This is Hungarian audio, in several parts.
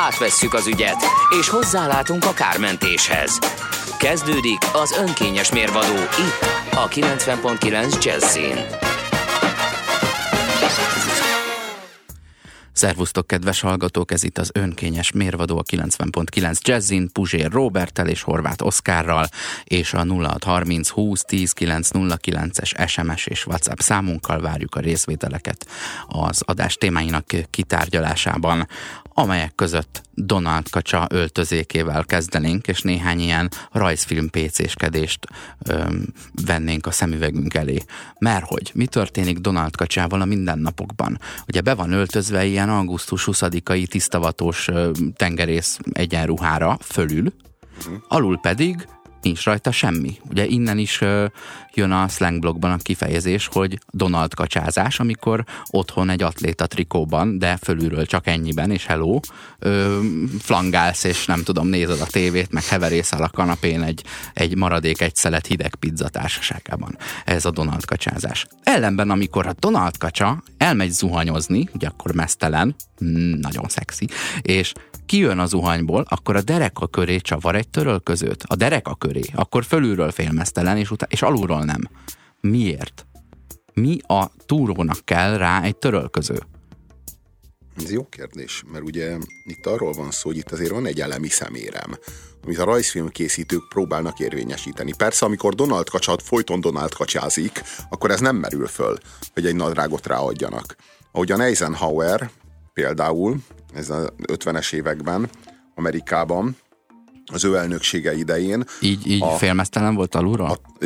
Átvesszük az ügyet, és hozzálátunk a kármentéshez. Kezdődik az önkényes mérvadó itt, a 90.9 Jazzin. Szervusztok, kedves hallgatók, ez itt az önkényes mérvadó a 90.9 Jazzin, Puzsér Robertel és Horváth Oszkárral, és a 0630 20 10 909 es SMS és WhatsApp számunkkal várjuk a részvételeket az adás témáinak kitárgyalásában amelyek között Donald Kacsa öltözékével kezdenénk, és néhány ilyen rajzfilm pécéskedést öm, vennénk a szemüvegünk elé. Mert hogy mi történik Donald Kacsával a mindennapokban? Ugye be van öltözve ilyen augusztus 20-ai tisztavatós ö, tengerész egyenruhára fölül, alul pedig nincs rajta semmi. Ugye innen is jön a slangblogban a kifejezés, hogy Donald kacsázás, amikor otthon egy atléta trikóban, de fölülről csak ennyiben, és hello, ö, flangálsz, és nem tudom, nézed a tévét, meg heverészel a kanapén egy, egy maradék egy szelet hideg pizza társaságában. Ez a Donald kacsázás. Ellenben, amikor a Donald kacsa elmegy zuhanyozni, ugye akkor mesztelen, mm, nagyon szexi, és kijön az zuhanyból, akkor a dereka köré csavar egy törölközőt. A dereka köré. Akkor fölülről félmeztelen, és, utá- és alulról nem. Miért? Mi a túrónak kell rá egy törölköző? Ez jó kérdés, mert ugye itt arról van szó, hogy itt azért van egy elemi szemérem, amit a rajzfilmkészítők próbálnak érvényesíteni. Persze, amikor Donald kacsat folyton Donald kacsázik, akkor ez nem merül föl, hogy egy nadrágot ráadjanak. Ahogyan Eisenhower például, ez az 50-es években Amerikában, az ő elnöksége idején. Így, így a, félmeztelen volt alulról? A,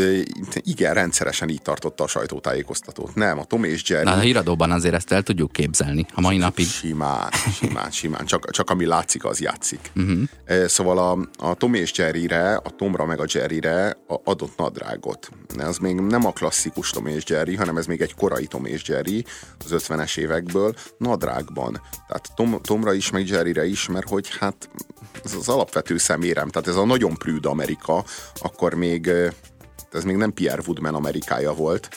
igen, rendszeresen így tartotta a sajtótájékoztatót. Nem, a Tom és Jerry... Na, a híradóban azért ezt el tudjuk képzelni, a mai napig. Simán, simán, simán. Csak, csak ami látszik, az játszik. Uh-huh. Szóval a, a Tom és Jerryre, a Tomra meg a Jerryre adott nadrágot. Ez még nem a klasszikus Tom és Jerry, hanem ez még egy korai Tom és Jerry az 50-es évekből nadrágban. Tehát Tom, Tomra is, meg Jerryre is, mert hogy hát ez az alapvető szemérem, tehát ez a nagyon prűd Amerika, akkor még ez még nem Pierre Woodman Amerikája volt,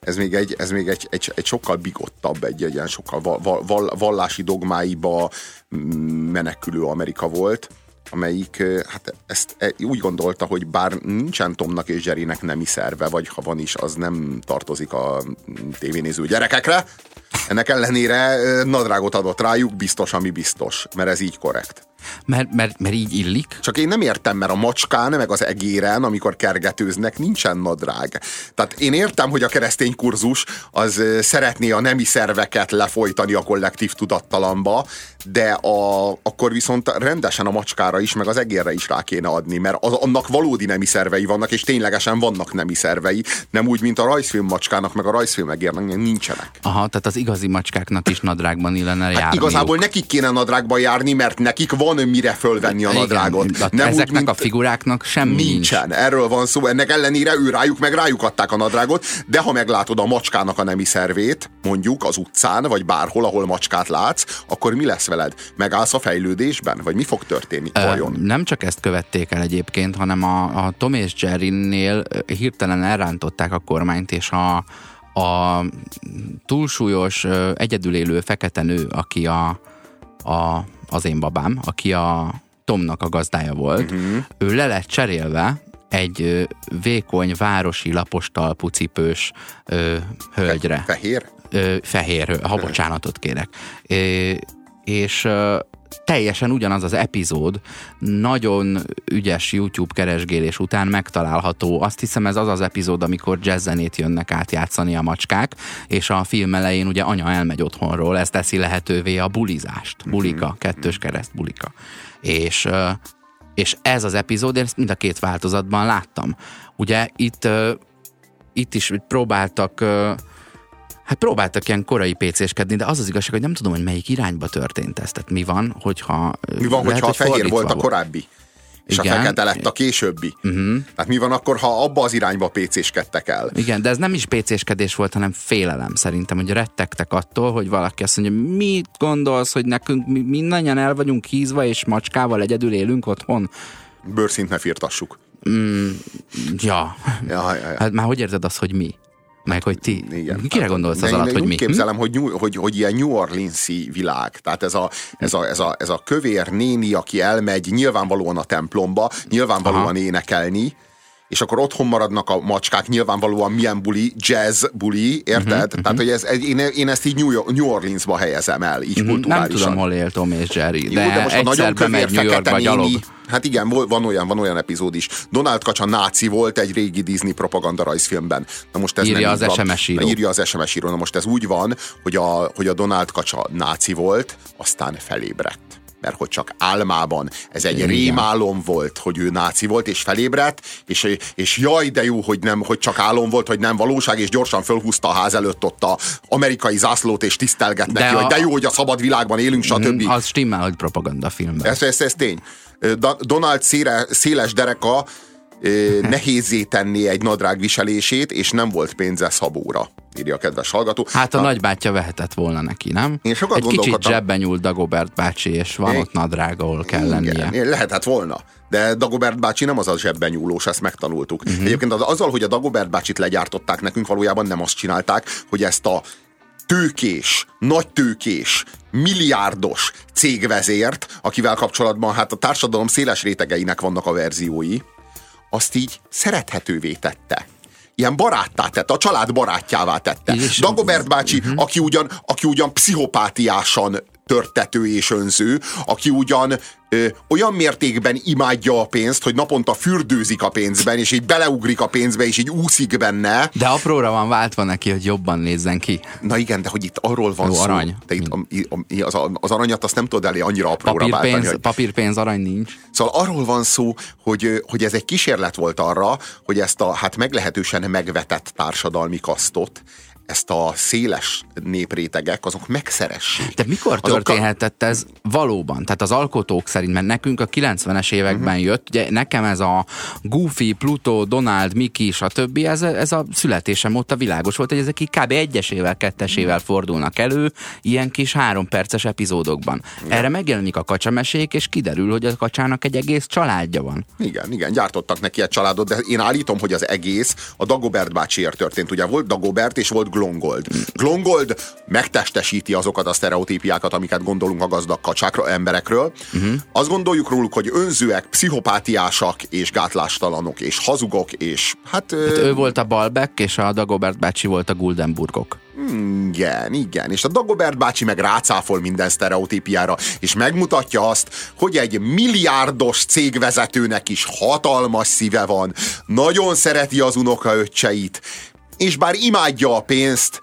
ez még egy, ez még egy, egy, egy sokkal bigottabb, egy, egy ilyen sokkal val, val, vallási dogmáiba menekülő Amerika volt, amelyik hát ezt e, úgy gondolta, hogy bár nincsen Tomnak és Jerrynek nemi szerve, vagy ha van is, az nem tartozik a tévénéző gyerekekre, ennek ellenére nadrágot adott rájuk, biztos, ami biztos, mert ez így korrekt. Mert, mert, mert így illik? Csak én nem értem, mert a macskán, meg az egéren, amikor kergetőznek, nincsen nadrág. Tehát én értem, hogy a keresztény kurzus az szeretné a nemi szerveket lefolytani a kollektív tudattalamba, de a, akkor viszont rendesen a macskára is, meg az egérre is rá kéne adni, mert az, annak valódi nemi szervei vannak, és ténylegesen vannak nemi szervei, nem úgy, mint a rajzfilm macskának, meg a rajzfilm egérnek nincsenek. Aha, tehát az igazi macskáknak is nadrágban illene hát járni. Igazából nekik kéne nadrágban járni, mert nekik van mire fölvenni a nadrágot. Igen, nem ezeknek úgy, mint a figuráknak semmi nincsen. Nincs. Erről van szó. Ennek ellenére ő rájuk meg rájuk adták a nadrágot, de ha meglátod a macskának a nemi szervét, mondjuk az utcán, vagy bárhol, ahol macskát látsz, akkor mi lesz veled? Megállsz a fejlődésben? Vagy mi fog történni? Vajon? Nem csak ezt követték el egyébként, hanem a, a Tom és Jerry-nél hirtelen elrántották a kormányt, és a, a túlsúlyos, egyedül élő fekete nő, aki a, a az én babám, aki a Tomnak a gazdája volt, uh-huh. ő le lett cserélve egy vékony, városi, lapos talpú cipős ö, hölgyre. Fehér? Ö, fehér, ha bocsánatot kérek. É, és teljesen ugyanaz az epizód nagyon ügyes YouTube keresgélés után megtalálható. Azt hiszem ez az az epizód, amikor jazzzenét jönnek átjátszani a macskák, és a film elején ugye anya elmegy otthonról, ez teszi lehetővé a bulizást. Bulika, mhm. kettős kereszt bulika. És, és ez az epizód, én ezt mind a két változatban láttam. Ugye itt, itt is próbáltak Hát próbáltak ilyen korai PC-skedni, de az az igazság, hogy nem tudom, hogy melyik irányba történt ez. Tehát mi van, hogyha... Mi van, lehet, hogyha a fehér volt a korábbi? és Igen. a fekete lett a későbbi. Uh-huh. Tehát mi van akkor, ha abba az irányba pécéskedtek el? Igen, de ez nem is pécéskedés volt, hanem félelem szerintem, hogy rettegtek attól, hogy valaki azt mondja, mit gondolsz, hogy nekünk mi mindannyian el vagyunk hízva, és macskával egyedül élünk otthon? Bőrszint ne firtassuk. Mm, ja. Ja, ja, ja. Hát már hogy érted azt, hogy mi? Meg hogy ti, Igen, kire hát, gondolsz az alatt, hogy mi? képzelem, hogy, hogy, hogy ilyen New Orleans-i világ. Tehát ez a, ez, a, ez, a, ez a kövér néni, aki elmegy nyilvánvalóan a templomba, nyilvánvalóan Aha. énekelni, és akkor otthon maradnak a macskák, nyilvánvalóan milyen buli, jazz buli, érted? Uh-huh, Tehát, hogy ez, én, én ezt így New, New Orleansba helyezem el, így uh-huh, kulturálisan. Nem tudom, hol él Tom és Jerry, de, Jó, de most a nagyon kövér New Yorkba gyalog. Hát igen, van olyan, van olyan epizód is. Donald Kacsa náci volt egy régi Disney propaganda rajzfilmben. Na most ez írja nem az SMS író. Na, írja az SMS író. Na most ez úgy van, hogy a, hogy a Donald Kacsa náci volt, aztán felébredt mert hogy csak álmában. Ez egy Igen. rémálom volt, hogy ő náci volt, és felébredt, és, és jaj, de jó, hogy, nem, hogy csak álom volt, hogy nem valóság, és gyorsan fölhúzta a ház előtt ott a amerikai zászlót, és tisztelget neki, de a... hogy de jó, hogy a szabad világban élünk, stb. Az stimmel, hogy propaganda filmben. Ez, ez, ez tény. Donald széle, széles dereka nehézé tenni egy nadrág viselését, és nem volt pénze szabóra, írja a kedves hallgató. Hát a Na, nagybátyja vehetett volna neki, nem? Én sokat egy kicsit zsebben nyúlt Dagobert bácsi, és van én, ott nadrág, ahol kell igen, lennie. Lehetett volna. De Dagobert bácsi nem az a zsebben nyúlós, ezt megtanultuk. Uh-huh. Egyébként azzal, hogy a Dagobert bácsit legyártották nekünk, valójában nem azt csinálták, hogy ezt a tőkés, nagy tőkés, milliárdos cégvezért, akivel kapcsolatban hát a társadalom széles rétegeinek vannak a verziói, azt így szerethetővé tette ilyen baráttá tette, a család barátjává tette. És Dagobert bácsi, uh-huh. aki, ugyan, aki ugyan pszichopátiásan törtető és önző, aki ugyan ö, olyan mértékben imádja a pénzt, hogy naponta fürdőzik a pénzben, és így beleugrik a pénzbe, és így úszik benne. De apróra van váltva neki, hogy jobban nézzen ki. Na igen, de hogy itt arról van Jó, szó. arany. De itt a, a, az, az aranyat azt nem tudod elé annyira apróra papírpénz, váltani. Hogy... Papírpénz, arany nincs. Szóval arról van szó, hogy, hogy ez egy kísérlet volt arra, hogy ezt a hát meglehetősen megvetett társadalmi kasztot ezt a széles néprétegek, azok megszeressék. De mikor történhetett ez valóban? Tehát az alkotók szerint, mert nekünk a 90-es években uh-huh. jött, ugye nekem ez a Goofy, Pluto, Donald, Mickey, stb. Ez, ez a születésem óta világos volt, hogy ezek így kb. egyesével, kettesével fordulnak elő, ilyen kis három perces epizódokban. Igen. Erre megjelenik a kacsamesék, és kiderül, hogy a kacsának egy egész családja van. Igen, igen, gyártottak neki egy családot, de én állítom, hogy az egész a Dagobert bácsiért történt. Ugye volt Dagobert, és volt Glongold. Glongold megtestesíti azokat a sztereotípiákat, amiket gondolunk a gazdag kacsákra, emberekről. Uh-huh. Azt gondoljuk róluk, hogy önzőek, pszichopátiásak és gátlástalanok és hazugok, és hát... hát ő volt a Balbeck, és a Dagobert bácsi volt a Guldenburgok. Igen, igen. És a Dagobert bácsi meg rácáfol minden sztereotípiára, és megmutatja azt, hogy egy milliárdos cégvezetőnek is hatalmas szíve van, nagyon szereti az unokaöccseit, és bár imádja a pénzt,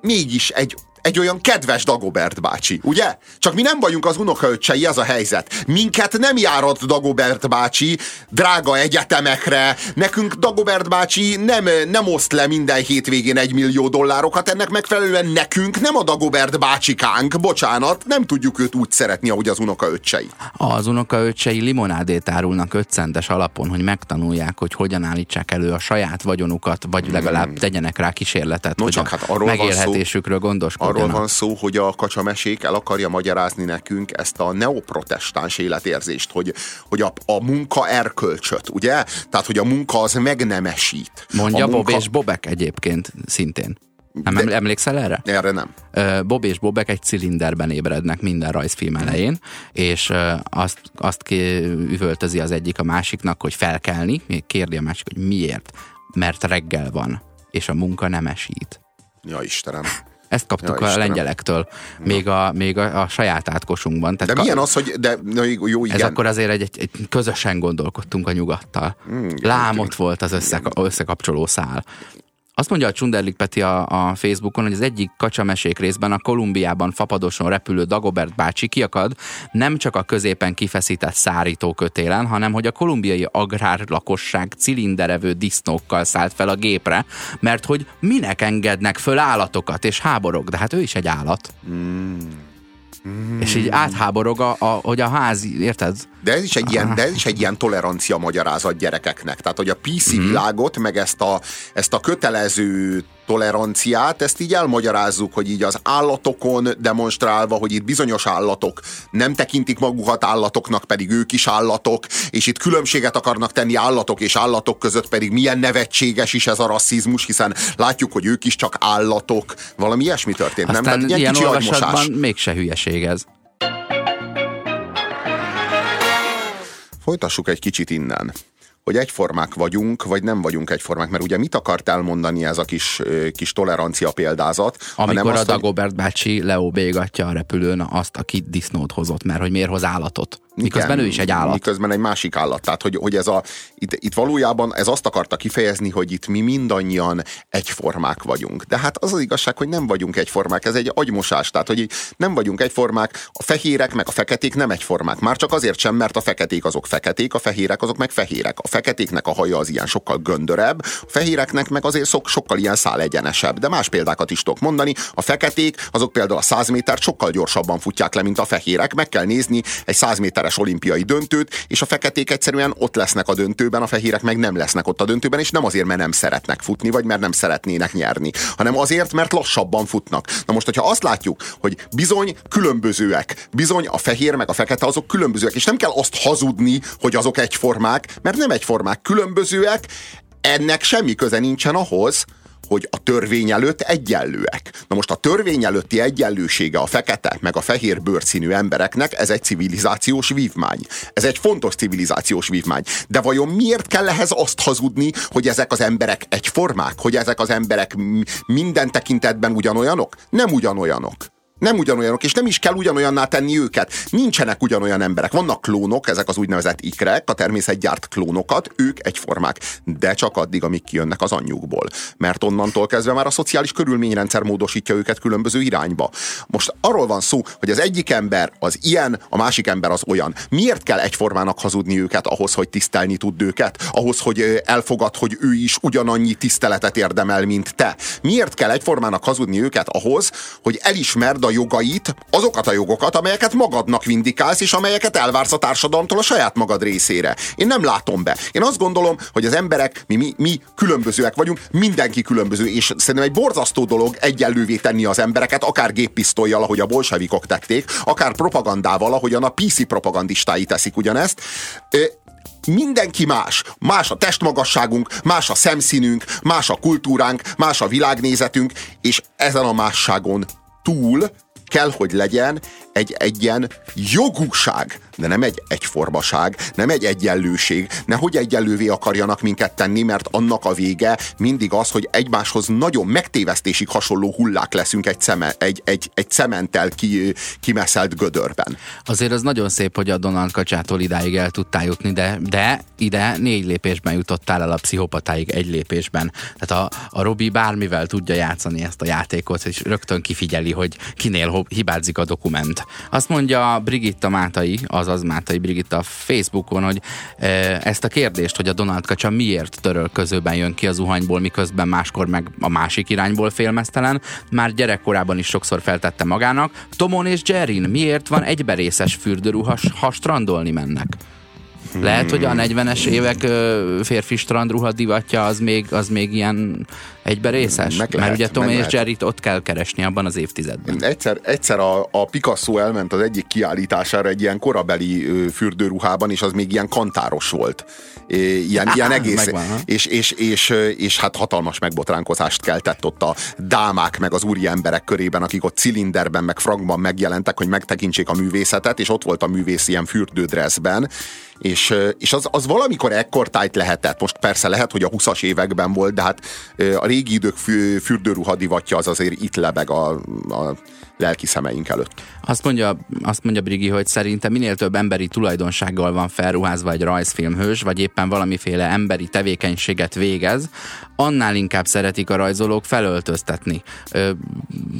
mégis egy egy olyan kedves Dagobert bácsi, ugye? Csak mi nem vagyunk az unokaöccsei, ez a helyzet. Minket nem járat Dagobert bácsi drága egyetemekre, nekünk Dagobert bácsi nem, nem oszt le minden hétvégén egy millió dollárokat, ennek megfelelően nekünk nem a Dagobert bácsikánk, bocsánat, nem tudjuk őt úgy szeretni, ahogy az unokaöccsei. Az unokaöccsei limonádét árulnak 5 centes alapon, hogy megtanulják, hogy hogyan állítsák elő a saját vagyonukat, vagy legalább hmm. tegyenek rá kísérletet, no, hogy csak hát megélhetésükről gondoskodjanak arról van szó, hogy a kacsamesék el akarja magyarázni nekünk ezt a neoprotestáns életérzést, hogy, hogy a, a munka erkölcsöt, ugye? Tehát, hogy a munka az megnemesít. Mondja a munka... Bob és Bobek egyébként szintén. Nem De, emlékszel erre? Erre nem. Bob és Bobek egy cilinderben ébrednek minden rajzfilm elején, és azt, azt üvöltözi az egyik a másiknak, hogy felkelni, kérdi a másik, hogy miért? Mert reggel van, és a munka nem esít. Ja, Istenem. Ezt kaptuk ja, a lengyelektől, még a, még a, a saját átkosunkban. Tehát de milyen az, hogy de, jó, igen. Ez akkor azért egy, egy, egy közösen gondolkodtunk a nyugattal. Mm, Lám ott volt az össze, összekapcsoló szál. Azt mondja a Csunderlik Peti a, a Facebookon, hogy az egyik kacsamesék részben a Kolumbiában fapadoson repülő Dagobert bácsi kiakad nem csak a középen kifeszített szárító kötélen, hanem hogy a kolumbiai agrárlakosság cilinderevő disznókkal szállt fel a gépre, mert hogy minek engednek föl állatokat, és háborog, de hát ő is egy állat. Mm. Mm. És így átháborog, a, a, hogy a ház, érted? De ez is egy ilyen, de ez is egy ilyen tolerancia magyarázat gyerekeknek. Tehát, hogy a PC hmm. világot, meg ezt a, ezt a kötelező toleranciát, ezt így elmagyarázzuk, hogy így az állatokon demonstrálva, hogy itt bizonyos állatok nem tekintik magukat állatoknak, pedig ők is állatok, és itt különbséget akarnak tenni állatok és állatok között, pedig milyen nevetséges is ez a rasszizmus, hiszen látjuk, hogy ők is csak állatok. Valami ilyesmi történt, Aztán nem? Tehát ilyen, ilyen kicsi olvasatban mégse hülyeség ez. Folytassuk egy kicsit innen hogy egyformák vagyunk, vagy nem vagyunk egyformák. Mert ugye mit akart elmondani ez a kis, kis tolerancia példázat? Amikor azt, a Dagobert bácsi leóbégatja a repülőn azt, aki disznót hozott, mert hogy miért hoz állatot. Miközben Igen, ő is egy állat. Miközben egy másik állat. Tehát, hogy, hogy ez a, itt, itt valójában ez azt akarta kifejezni, hogy itt mi mindannyian egyformák vagyunk. De hát az az igazság, hogy nem vagyunk egyformák. Ez egy agymosás. Tehát, hogy nem vagyunk egyformák. A fehérek meg a feketék nem egyformák. Már csak azért sem, mert a feketék azok feketék, a fehérek azok meg fehérek. A feketéknek a haja az ilyen sokkal göndörebb, a fehéreknek meg azért sok, sokkal ilyen szál egyenesebb. De más példákat is tudok mondani. A feketék azok például a 100 métert sokkal gyorsabban futják le, mint a fehérek. Meg kell nézni egy 100 méter méteres olimpiai döntőt, és a feketék egyszerűen ott lesznek a döntőben, a fehérek meg nem lesznek ott a döntőben, és nem azért, mert nem szeretnek futni, vagy mert nem szeretnének nyerni, hanem azért, mert lassabban futnak. Na most, hogyha azt látjuk, hogy bizony különbözőek, bizony a fehér meg a fekete azok különbözőek, és nem kell azt hazudni, hogy azok egyformák, mert nem egyformák, különbözőek, ennek semmi köze nincsen ahhoz, hogy a törvény előtt egyenlőek. Na most a törvény előtti egyenlősége a fekete meg a fehér bőrszínű embereknek, ez egy civilizációs vívmány. Ez egy fontos civilizációs vívmány. De vajon miért kell ehhez azt hazudni, hogy ezek az emberek egyformák? Hogy ezek az emberek minden tekintetben ugyanolyanok? Nem ugyanolyanok. Nem ugyanolyanok, és nem is kell ugyanolyanná tenni őket. Nincsenek ugyanolyan emberek. Vannak klónok, ezek az úgynevezett ikrek, a természet gyárt klónokat, ők egyformák. De csak addig, amíg kijönnek az anyjukból. Mert onnantól kezdve már a szociális körülményrendszer módosítja őket különböző irányba. Most arról van szó, hogy az egyik ember az ilyen, a másik ember az olyan. Miért kell egyformának hazudni őket ahhoz, hogy tisztelni tud őket? Ahhoz, hogy elfogad, hogy ő is ugyanannyi tiszteletet érdemel, mint te? Miért kell egyformának hazudni őket ahhoz, hogy elismerd a jogait, azokat a jogokat, amelyeket magadnak vindikálsz, és amelyeket elvársz a társadalomtól a saját magad részére. Én nem látom be. Én azt gondolom, hogy az emberek, mi, mi, mi különbözőek vagyunk, mindenki különböző, és szerintem egy borzasztó dolog egyenlővé tenni az embereket, akár géppisztolyjal, ahogy a bolsevikok tették, akár propagandával, ahogyan a PC propagandistái teszik ugyanezt mindenki más. Más a testmagasságunk, más a szemszínünk, más a kultúránk, más a világnézetünk, és ezen a másságon túl kell, hogy legyen egy, egy ilyen jogúság, de nem egy egyformaság, nem egy egyenlőség, nehogy egyenlővé akarjanak minket tenni, mert annak a vége mindig az, hogy egymáshoz nagyon megtévesztésig hasonló hullák leszünk egy, szeme, egy, egy, egy cementtel ki, kimeszelt gödörben. Azért az nagyon szép, hogy a Donald kacsától idáig el tudtál jutni, de, de ide négy lépésben jutottál el a pszichopatáig egy lépésben. Tehát a, a Robi bármivel tudja játszani ezt a játékot, és rögtön kifigyeli, hogy kinél hibázik a dokument. Azt mondja Brigitta Mátai, azaz Mátai Brigitta Facebookon, hogy e, ezt a kérdést, hogy a Donald Kacsa miért törölközőben jön ki az zuhanyból, miközben máskor meg a másik irányból félmeztelen, már gyerekkorában is sokszor feltette magának. Tomon és Jerin miért van egyberészes fürdőruha, ha strandolni mennek? Lehet, hogy a 40-es évek férfi strandruha divatja az még, az még ilyen egybe részes? Meg lehet, Mert ugye Tom és jerry ott kell keresni abban az évtizedben. Egyszer, egyszer a, a Picasso elment az egyik kiállítására egy ilyen korabeli fürdőruhában, és az még ilyen kantáros volt. Ilyen, ilyen egész. Megvan, és, és, és, és, hát hatalmas megbotránkozást keltett ott a dámák meg az úri emberek körében, akik ott cilinderben meg fragban megjelentek, hogy megtekintsék a művészetet, és ott volt a művész ilyen fürdődreszben, és, és az, az valamikor ekkortájt lehetett. Most persze lehet, hogy a 20-as években volt, de hát a régi idők fürdőruha divatja az azért itt lebeg a, a lelki szemeink előtt. Azt mondja, azt mondja Brigi, hogy szerinte minél több emberi tulajdonsággal van felruházva egy rajzfilmhős, vagy éppen valamiféle emberi tevékenységet végez, annál inkább szeretik a rajzolók felöltöztetni. Ö,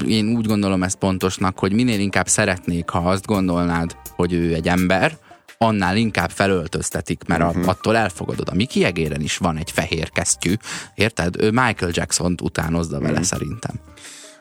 én úgy gondolom ezt pontosnak, hogy minél inkább szeretnék, ha azt gondolnád, hogy ő egy ember, annál inkább felöltöztetik, mert uh-huh. attól elfogadod. A Mickey is van egy fehér kesztyű, érted? Ő Michael Jackson-t utánozza vele uh-huh. szerintem.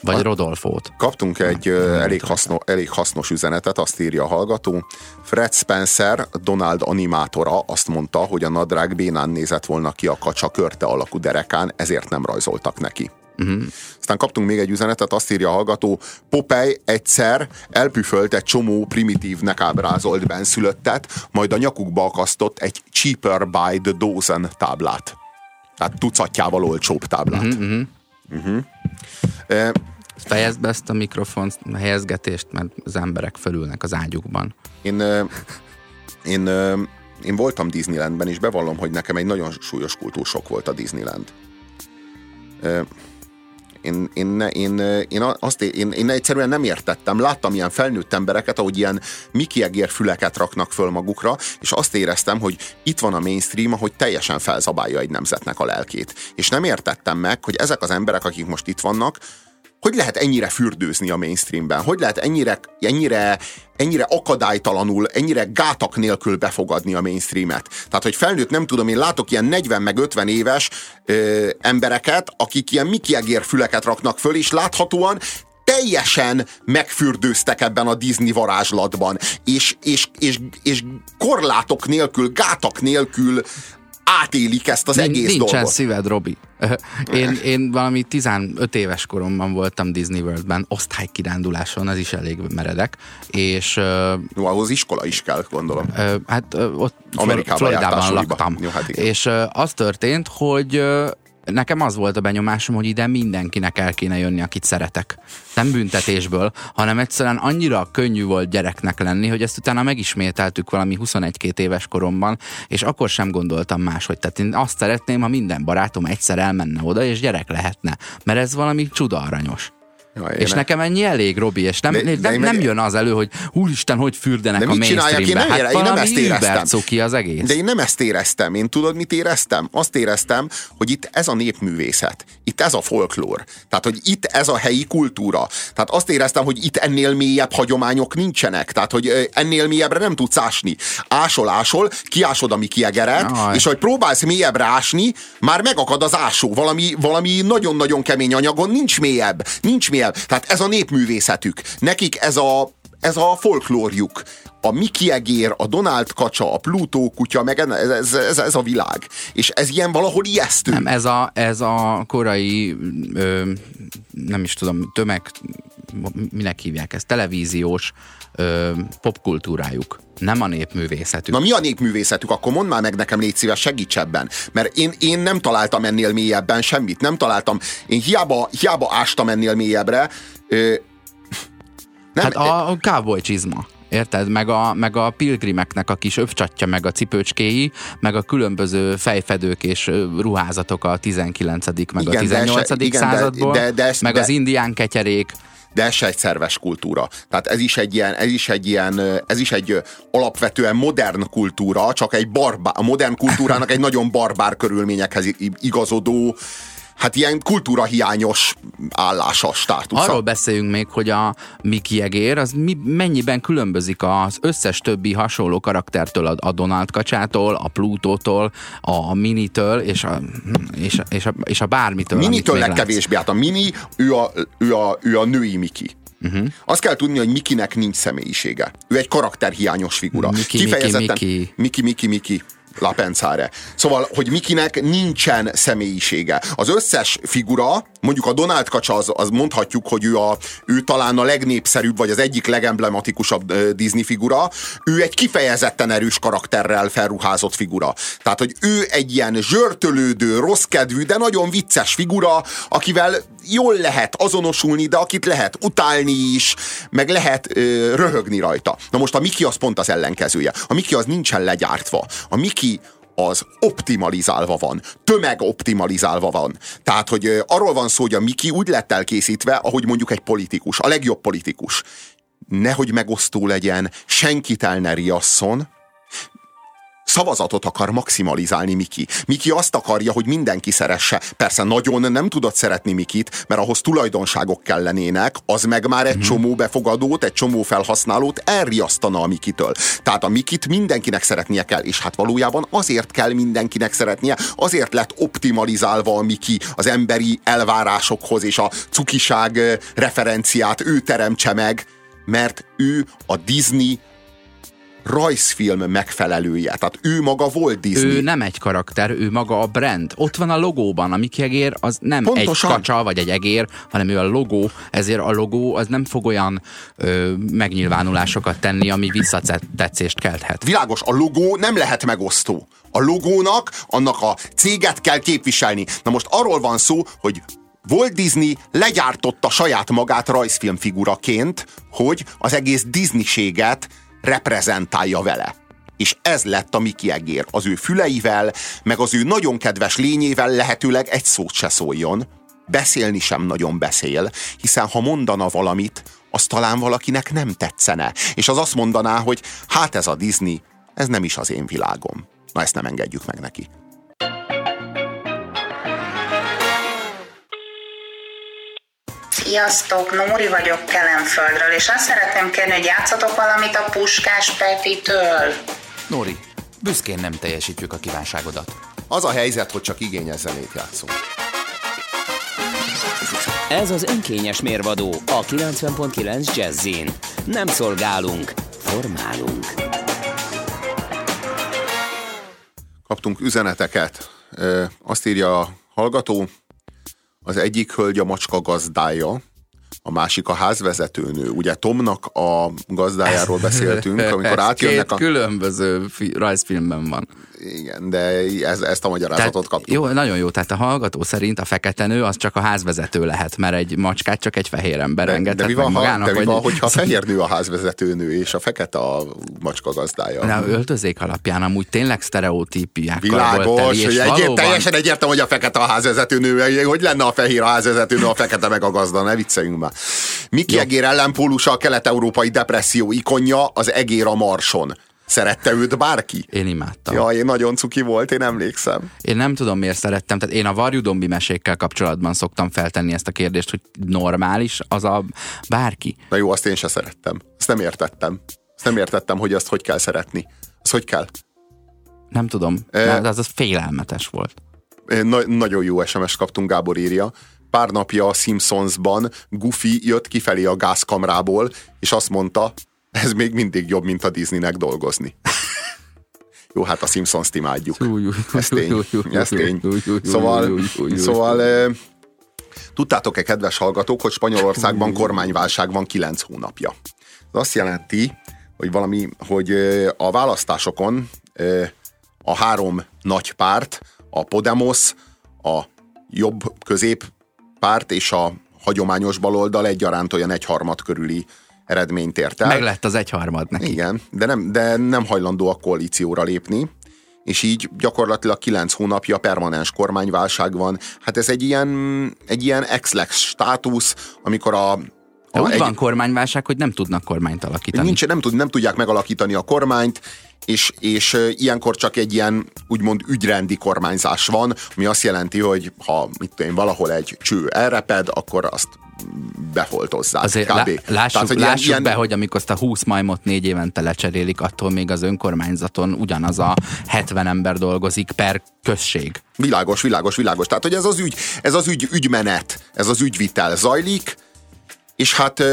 Vagy Rodolfót. Kaptunk egy elég, haszno, elég hasznos üzenetet, azt írja a hallgató. Fred Spencer, Donald animátora azt mondta, hogy a nadrág bénán nézett volna ki a kacsa körte alakú derekán, ezért nem rajzoltak neki. Uh-huh. Aztán kaptunk még egy üzenetet, azt írja a hallgató, Popeye egyszer elpüfölt egy csomó primitívnek ábrázolt benszülöttet, majd a nyakukba akasztott egy cheaper by the dozen táblát. Tehát tucatjával olcsóbb táblát. Uh-huh, uh-huh. Uh, Fejezd be ezt a mikrofon helyezgetést, mert az emberek fölülnek az ágyukban. Én, én, én voltam Disneylandben, és bevallom, hogy nekem egy nagyon súlyos kultúrsok volt a Disneyland. Én, én, én, én, azt, én, én egyszerűen nem értettem. Láttam ilyen felnőtt embereket, ahogy ilyen Mickey egér füleket raknak föl magukra, és azt éreztem, hogy itt van a mainstream, ahogy teljesen felzabálja egy nemzetnek a lelkét. És nem értettem meg, hogy ezek az emberek, akik most itt vannak, hogy lehet ennyire fürdőzni a mainstreamben? Hogy lehet ennyire, ennyire, ennyire akadálytalanul, ennyire gátak nélkül befogadni a mainstreamet? Tehát, hogy felnőtt, nem tudom, én látok ilyen 40 meg 50 éves ö, embereket, akik ilyen Mickey füleket raknak föl, és láthatóan teljesen megfürdőztek ebben a Disney varázslatban, és, és, és, és korlátok nélkül, gátak nélkül átélik ezt az egész Nincsen dolgot. Nincsen szíved, Robi. Én, én valami 15 éves koromban voltam Disney Worldben, osztálykiránduláson, az is elég meredek, és... Jó, ahhoz iskola is kell, gondolom. Hát ott Amerikában Floridában laktam. Jó, hát és az történt, hogy nekem az volt a benyomásom, hogy ide mindenkinek el kéne jönni, akit szeretek. Nem büntetésből, hanem egyszerűen annyira könnyű volt gyereknek lenni, hogy ezt utána megismételtük valami 21-2 éves koromban, és akkor sem gondoltam máshogy. Tehát én azt szeretném, ha minden barátom egyszer elmenne oda, és gyerek lehetne. Mert ez valami csuda aranyos. Ja, és ne... nekem ennyi elég, Robi, és nem, de, de nem, nem jön az elő, hogy úristen, hogy fürdenek de a mainstreambe. Én nem, hát én nem ezt éreztem. ki az egész. De én nem ezt éreztem. Én tudod, mit éreztem? Azt éreztem, hogy itt ez a népművészet. Itt ez a folklór. Tehát, hogy itt ez a helyi kultúra. Tehát azt éreztem, hogy itt ennél mélyebb hagyományok nincsenek. Tehát, hogy ennél mélyebbre nem tudsz ásni. Ásol, ásol, kiásod a kiegeret, és hogy próbálsz mélyebbre ásni, már megakad az ásó. Valami, valami nagyon-nagyon kemény anyagon nincs mélyebb. Nincs mélyebb el. Tehát ez a népművészetük. Nekik ez a, ez a folklórjuk. A Mickey egér, a Donald kacsa, a Plutó kutya, meg ez, ez, ez, ez a világ. És ez ilyen valahol ijesztő. Nem, ez a, ez a korai, ö, nem is tudom, tömeg, minek hívják ezt, televíziós ö, popkultúrájuk. Nem a népművészetük. Na mi a népművészetük? Akkor mondd már meg nekem, légy szíves, segíts ebben. Mert én, én nem találtam ennél mélyebben semmit. Nem találtam. Én hiába, hiába ástam ennél mélyebbre. Ö, nem, hát a, a cowboy csizma. Érted? Meg a, meg a pilgrimeknek a kis övcsatja, meg a cipőcskéi, meg a különböző fejfedők és ruházatok a 19. meg igen, a 18. De igen, századból, de, de, de ezt, meg de, az indián ketyerék de ez se egy szerves kultúra. Tehát ez is egy ilyen, ez is egy ilyen, ez is egy alapvetően modern kultúra, csak egy barbár, a modern kultúrának egy nagyon barbár körülményekhez igazodó hát ilyen kultúrahiányos állása, státusza. Arról beszéljünk még, hogy a Mickey Egér az mi, mennyiben különbözik az összes többi hasonló karaktertől, a Donald kacsától, a Plutótól, a Minitől, és a, és és a, és a bármitől. Minitől legkevésbé, hát a Mini, ő a, ő a, ő a női Mickey. Uh-huh. Azt kell tudni, hogy Mikinek nincs személyisége. Ő egy karakterhiányos figura. Miki, Kifejezetten Miki, Miki, Miki, Miki. Lapencáre. Szóval, hogy Mikinek nincsen személyisége. Az összes figura, mondjuk a Donald kacsa, az, az mondhatjuk, hogy ő, a, ő talán a legnépszerűbb, vagy az egyik legemblematikusabb Disney figura. Ő egy kifejezetten erős karakterrel felruházott figura. Tehát, hogy ő egy ilyen zsörtölődő, rosszkedvű, de nagyon vicces figura, akivel jól lehet azonosulni, de akit lehet utálni is, meg lehet ö, röhögni rajta. Na most a Miki az pont az ellenkezője. A Miki az nincsen legyártva. A Miki az optimalizálva van, tömegoptimalizálva van. Tehát, hogy ö, arról van szó, hogy a Miki úgy lett elkészítve, ahogy mondjuk egy politikus, a legjobb politikus. Nehogy megosztó legyen, senkit el ne riasszon, szavazatot akar maximalizálni Miki. Miki azt akarja, hogy mindenki szeresse. Persze nagyon nem tudod szeretni Mikit, mert ahhoz tulajdonságok kellenének, az meg már egy mm. csomó befogadót, egy csomó felhasználót elriasztana a Mikitől. Tehát a Mikit mindenkinek szeretnie kell, és hát valójában azért kell mindenkinek szeretnie, azért lett optimalizálva a Miki az emberi elvárásokhoz, és a cukiság referenciát ő teremtse meg, mert ő a Disney rajzfilm megfelelője. Tehát ő maga volt Disney. Ő nem egy karakter, ő maga a brand. Ott van a logóban, a Mickey egér az nem Pontosan. egy kacsa vagy egy egér, hanem ő a logó, ezért a logó az nem fog olyan ö, megnyilvánulásokat tenni, ami visszatetszést kelthet. Világos, a logó nem lehet megosztó. A logónak, annak a céget kell képviselni. Na most arról van szó, hogy Walt Disney legyártotta saját magát rajzfilmfiguraként, hogy az egész Disneységet reprezentálja vele. És ez lett a Miki Egér. Az ő füleivel, meg az ő nagyon kedves lényével lehetőleg egy szót se szóljon. Beszélni sem nagyon beszél, hiszen ha mondana valamit, az talán valakinek nem tetszene. És az azt mondaná, hogy hát ez a Disney, ez nem is az én világom. Na ezt nem engedjük meg neki. Sziasztok, Nóri vagyok Kelemföldről, és azt szeretném kérni, hogy játszatok valamit a Puskás Petitől. Nóri, büszkén nem teljesítjük a kívánságodat. Az a helyzet, hogy csak igényes zenét játszunk. Ez az önkényes mérvadó a 90.9 Jazzin. Nem szolgálunk, formálunk. Kaptunk üzeneteket. Azt írja a hallgató, az egyik hölgy a macska gazdája, a másik a házvezetőnő. Ugye Tomnak a gazdájáról beszéltünk, amikor átjönnek a... különböző fi- rajzfilmben van. Igen, de ez, ezt a magyarázatot tehát, kaptuk. Jó, nagyon jó. Tehát a hallgató szerint a fekete nő az csak a házvezető lehet, mert egy macskát csak egy fehér ember engedhet de mi van, magának. De mi van, hogyha a fehér nő a házvezető nő, és a fekete a macska gazdája? De öltözék alapján amúgy tényleg sztereotípiákkal Világos, volt teli, hogy valóban... teljesen egyértelmű, hogy a fekete a házvezető nő, hogy lenne a fehér a házvezető nő, a fekete meg a gazda, ne vicceljünk már. Miki Egér ellenpólusa a kelet-európai depresszió ikonja az egér a marson. Szerette őt bárki? Én imádtam. Ja, én nagyon cuki volt, én emlékszem. Én nem tudom, miért szerettem. Tehát én a varjudombi mesékkel kapcsolatban szoktam feltenni ezt a kérdést, hogy normális az a bárki. Na jó, azt én se szerettem. Azt nem értettem. Azt nem értettem, hogy azt hogy kell szeretni. Azt hogy kell? Nem tudom. E... De az, az félelmetes volt. Na- nagyon jó SMS kaptunk, Gábor írja pár napja a Simpsonsban Goofy jött kifelé a gázkamrából, és azt mondta, ez még mindig jobb, mint a Disneynek dolgozni. Jó, hát a Simpsons-t imádjuk. Ez tény. Ez tény. Szóval, szóval tudtátok-e, kedves hallgatók, hogy Spanyolországban kormányválság van 9 hónapja. Ez azt jelenti, hogy valami, hogy a választásokon a három nagy párt, a Podemos, a jobb közép párt és a hagyományos baloldal egyaránt olyan egyharmad körüli eredményt ért el. Meg lett az egyharmad neki. Igen, de nem, de nem hajlandó a koalícióra lépni, és így gyakorlatilag kilenc hónapja permanens kormányválság van. Hát ez egy ilyen, egy ilyen ex-lex státusz, amikor a de úgy egy, van kormányválság, hogy nem tudnak kormányt alakítani. Nincs, nem, tud, nem tudják megalakítani a kormányt, és, és ilyenkor csak egy ilyen úgymond ügyrendi kormányzás van, ami azt jelenti, hogy ha mit tudom, valahol egy cső elreped, akkor azt befoltozzák. Azért kb. Lá, lássuk, Tehát, hogy lássuk ilyen, be, hogy amikor azt a 20 majmot négy évente lecserélik, attól még az önkormányzaton ugyanaz a 70 ember dolgozik per község. Világos, világos, világos. Tehát, hogy ez az ügy, ez az ügy ügymenet, ez az ügyvitel zajlik, és hát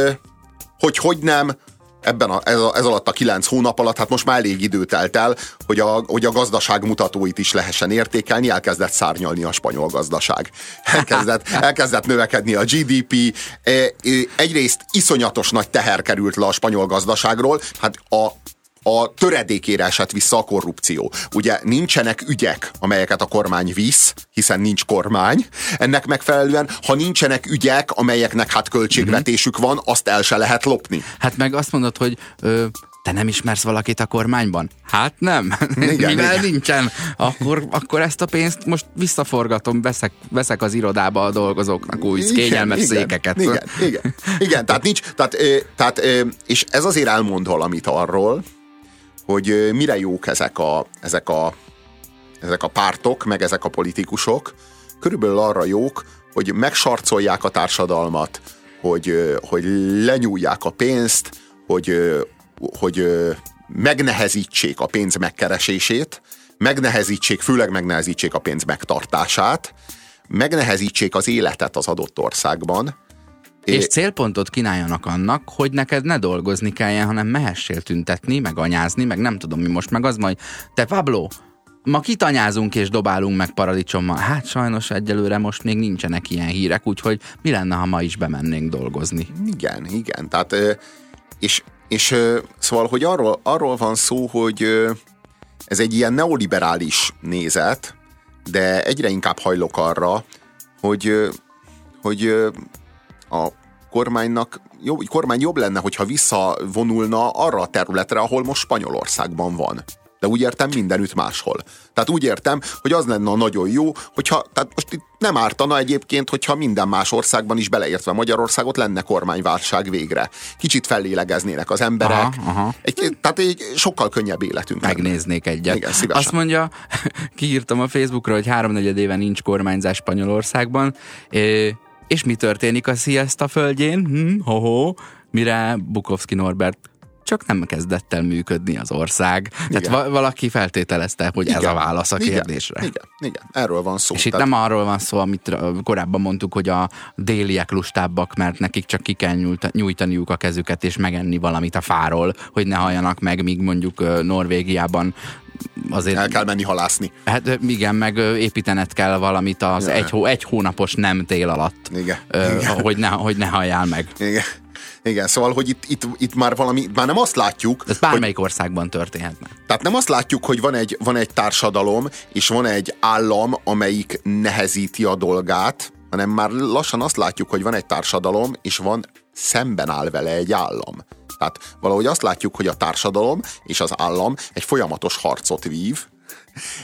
hogy hogy nem, ebben a, ez, a, ez alatt a kilenc hónap alatt, hát most már elég idő telt el, hogy a, hogy a gazdaság mutatóit is lehessen értékelni, elkezdett szárnyalni a spanyol gazdaság. Elkezdett, elkezdett növekedni a GDP, egyrészt iszonyatos nagy teher került le a spanyol gazdaságról, hát a a töredékére esett vissza a korrupció. Ugye nincsenek ügyek, amelyeket a kormány visz, hiszen nincs kormány. Ennek megfelelően, ha nincsenek ügyek, amelyeknek hát költségvetésük van, azt el se lehet lopni. Hát meg azt mondod, hogy ö, te nem ismersz valakit a kormányban? Hát nem. Igen, Mivel igen. nincsen, akkor, akkor ezt a pénzt most visszaforgatom, veszek, veszek az irodába a dolgozóknak új igen, kényelmes igen, székeket. Igen, igen, igen, tehát nincs, tehát, tehát, és ez azért elmond valamit arról, hogy mire jók ezek a, ezek a, ezek a pártok, meg ezek a politikusok. Körülbelül arra jók, hogy megsarcolják a társadalmat, hogy, hogy lenyúlják a pénzt, hogy, hogy megnehezítsék a pénz megkeresését, megnehezítsék, főleg megnehezítsék a pénz megtartását, megnehezítsék az életet az adott országban. És célpontot kínáljanak annak, hogy neked ne dolgozni kelljen, hanem mehessél tüntetni, meg anyázni, meg nem tudom mi most, meg az majd, te Pablo, ma kitanyázunk és dobálunk meg paradicsommal. Hát sajnos egyelőre most még nincsenek ilyen hírek, úgyhogy mi lenne, ha ma is bemennénk dolgozni? Igen, igen. Tehát, és, és szóval, hogy arról, arról van szó, hogy ez egy ilyen neoliberális nézet, de egyre inkább hajlok arra, hogy, hogy a kormánynak jobb, kormány jobb lenne, hogyha visszavonulna arra a területre, ahol most Spanyolországban van de úgy értem mindenütt máshol. Tehát úgy értem, hogy az lenne a nagyon jó, hogyha, tehát most itt nem ártana egyébként, hogyha minden más országban is beleértve Magyarországot lenne kormányválság végre. Kicsit fellélegeznének az emberek. Aha, aha. Egy, tehát egy sokkal könnyebb életünk. Megnéznék lenne. egyet. Igen, szívesen. Azt mondja, kiírtam a Facebookra, hogy háromnegyed éve nincs kormányzás Spanyolországban, és mi történik a Siesta földjén? Hm, ho-ho. Mire Bukowski Norbert csak nem kezdett el működni az ország. Igen. Tehát valaki feltételezte, hogy igen. ez a válasz a kérdésre. Igen, igen, igen. erről van szó. És itt Tehát... nem arról van szó, amit korábban mondtuk, hogy a déliek lustábbak, mert nekik csak ki kell nyújtaniuk a kezüket és megenni valamit a fáról, hogy ne halljanak meg, míg mondjuk Norvégiában azért... El kell menni halászni. Hát igen, meg építenet kell valamit az egy, hó, egy hónapos nem tél alatt. Igen. Ö, igen. Hogy, ne, hogy ne halljál meg. Igen. Igen, szóval, hogy itt, itt, itt már valami, már nem azt látjuk... Ez bármelyik hogy, országban történhetne. Tehát nem azt látjuk, hogy van egy, van egy társadalom, és van egy állam, amelyik nehezíti a dolgát, hanem már lassan azt látjuk, hogy van egy társadalom, és van szemben áll vele egy állam. Tehát valahogy azt látjuk, hogy a társadalom és az állam egy folyamatos harcot vív,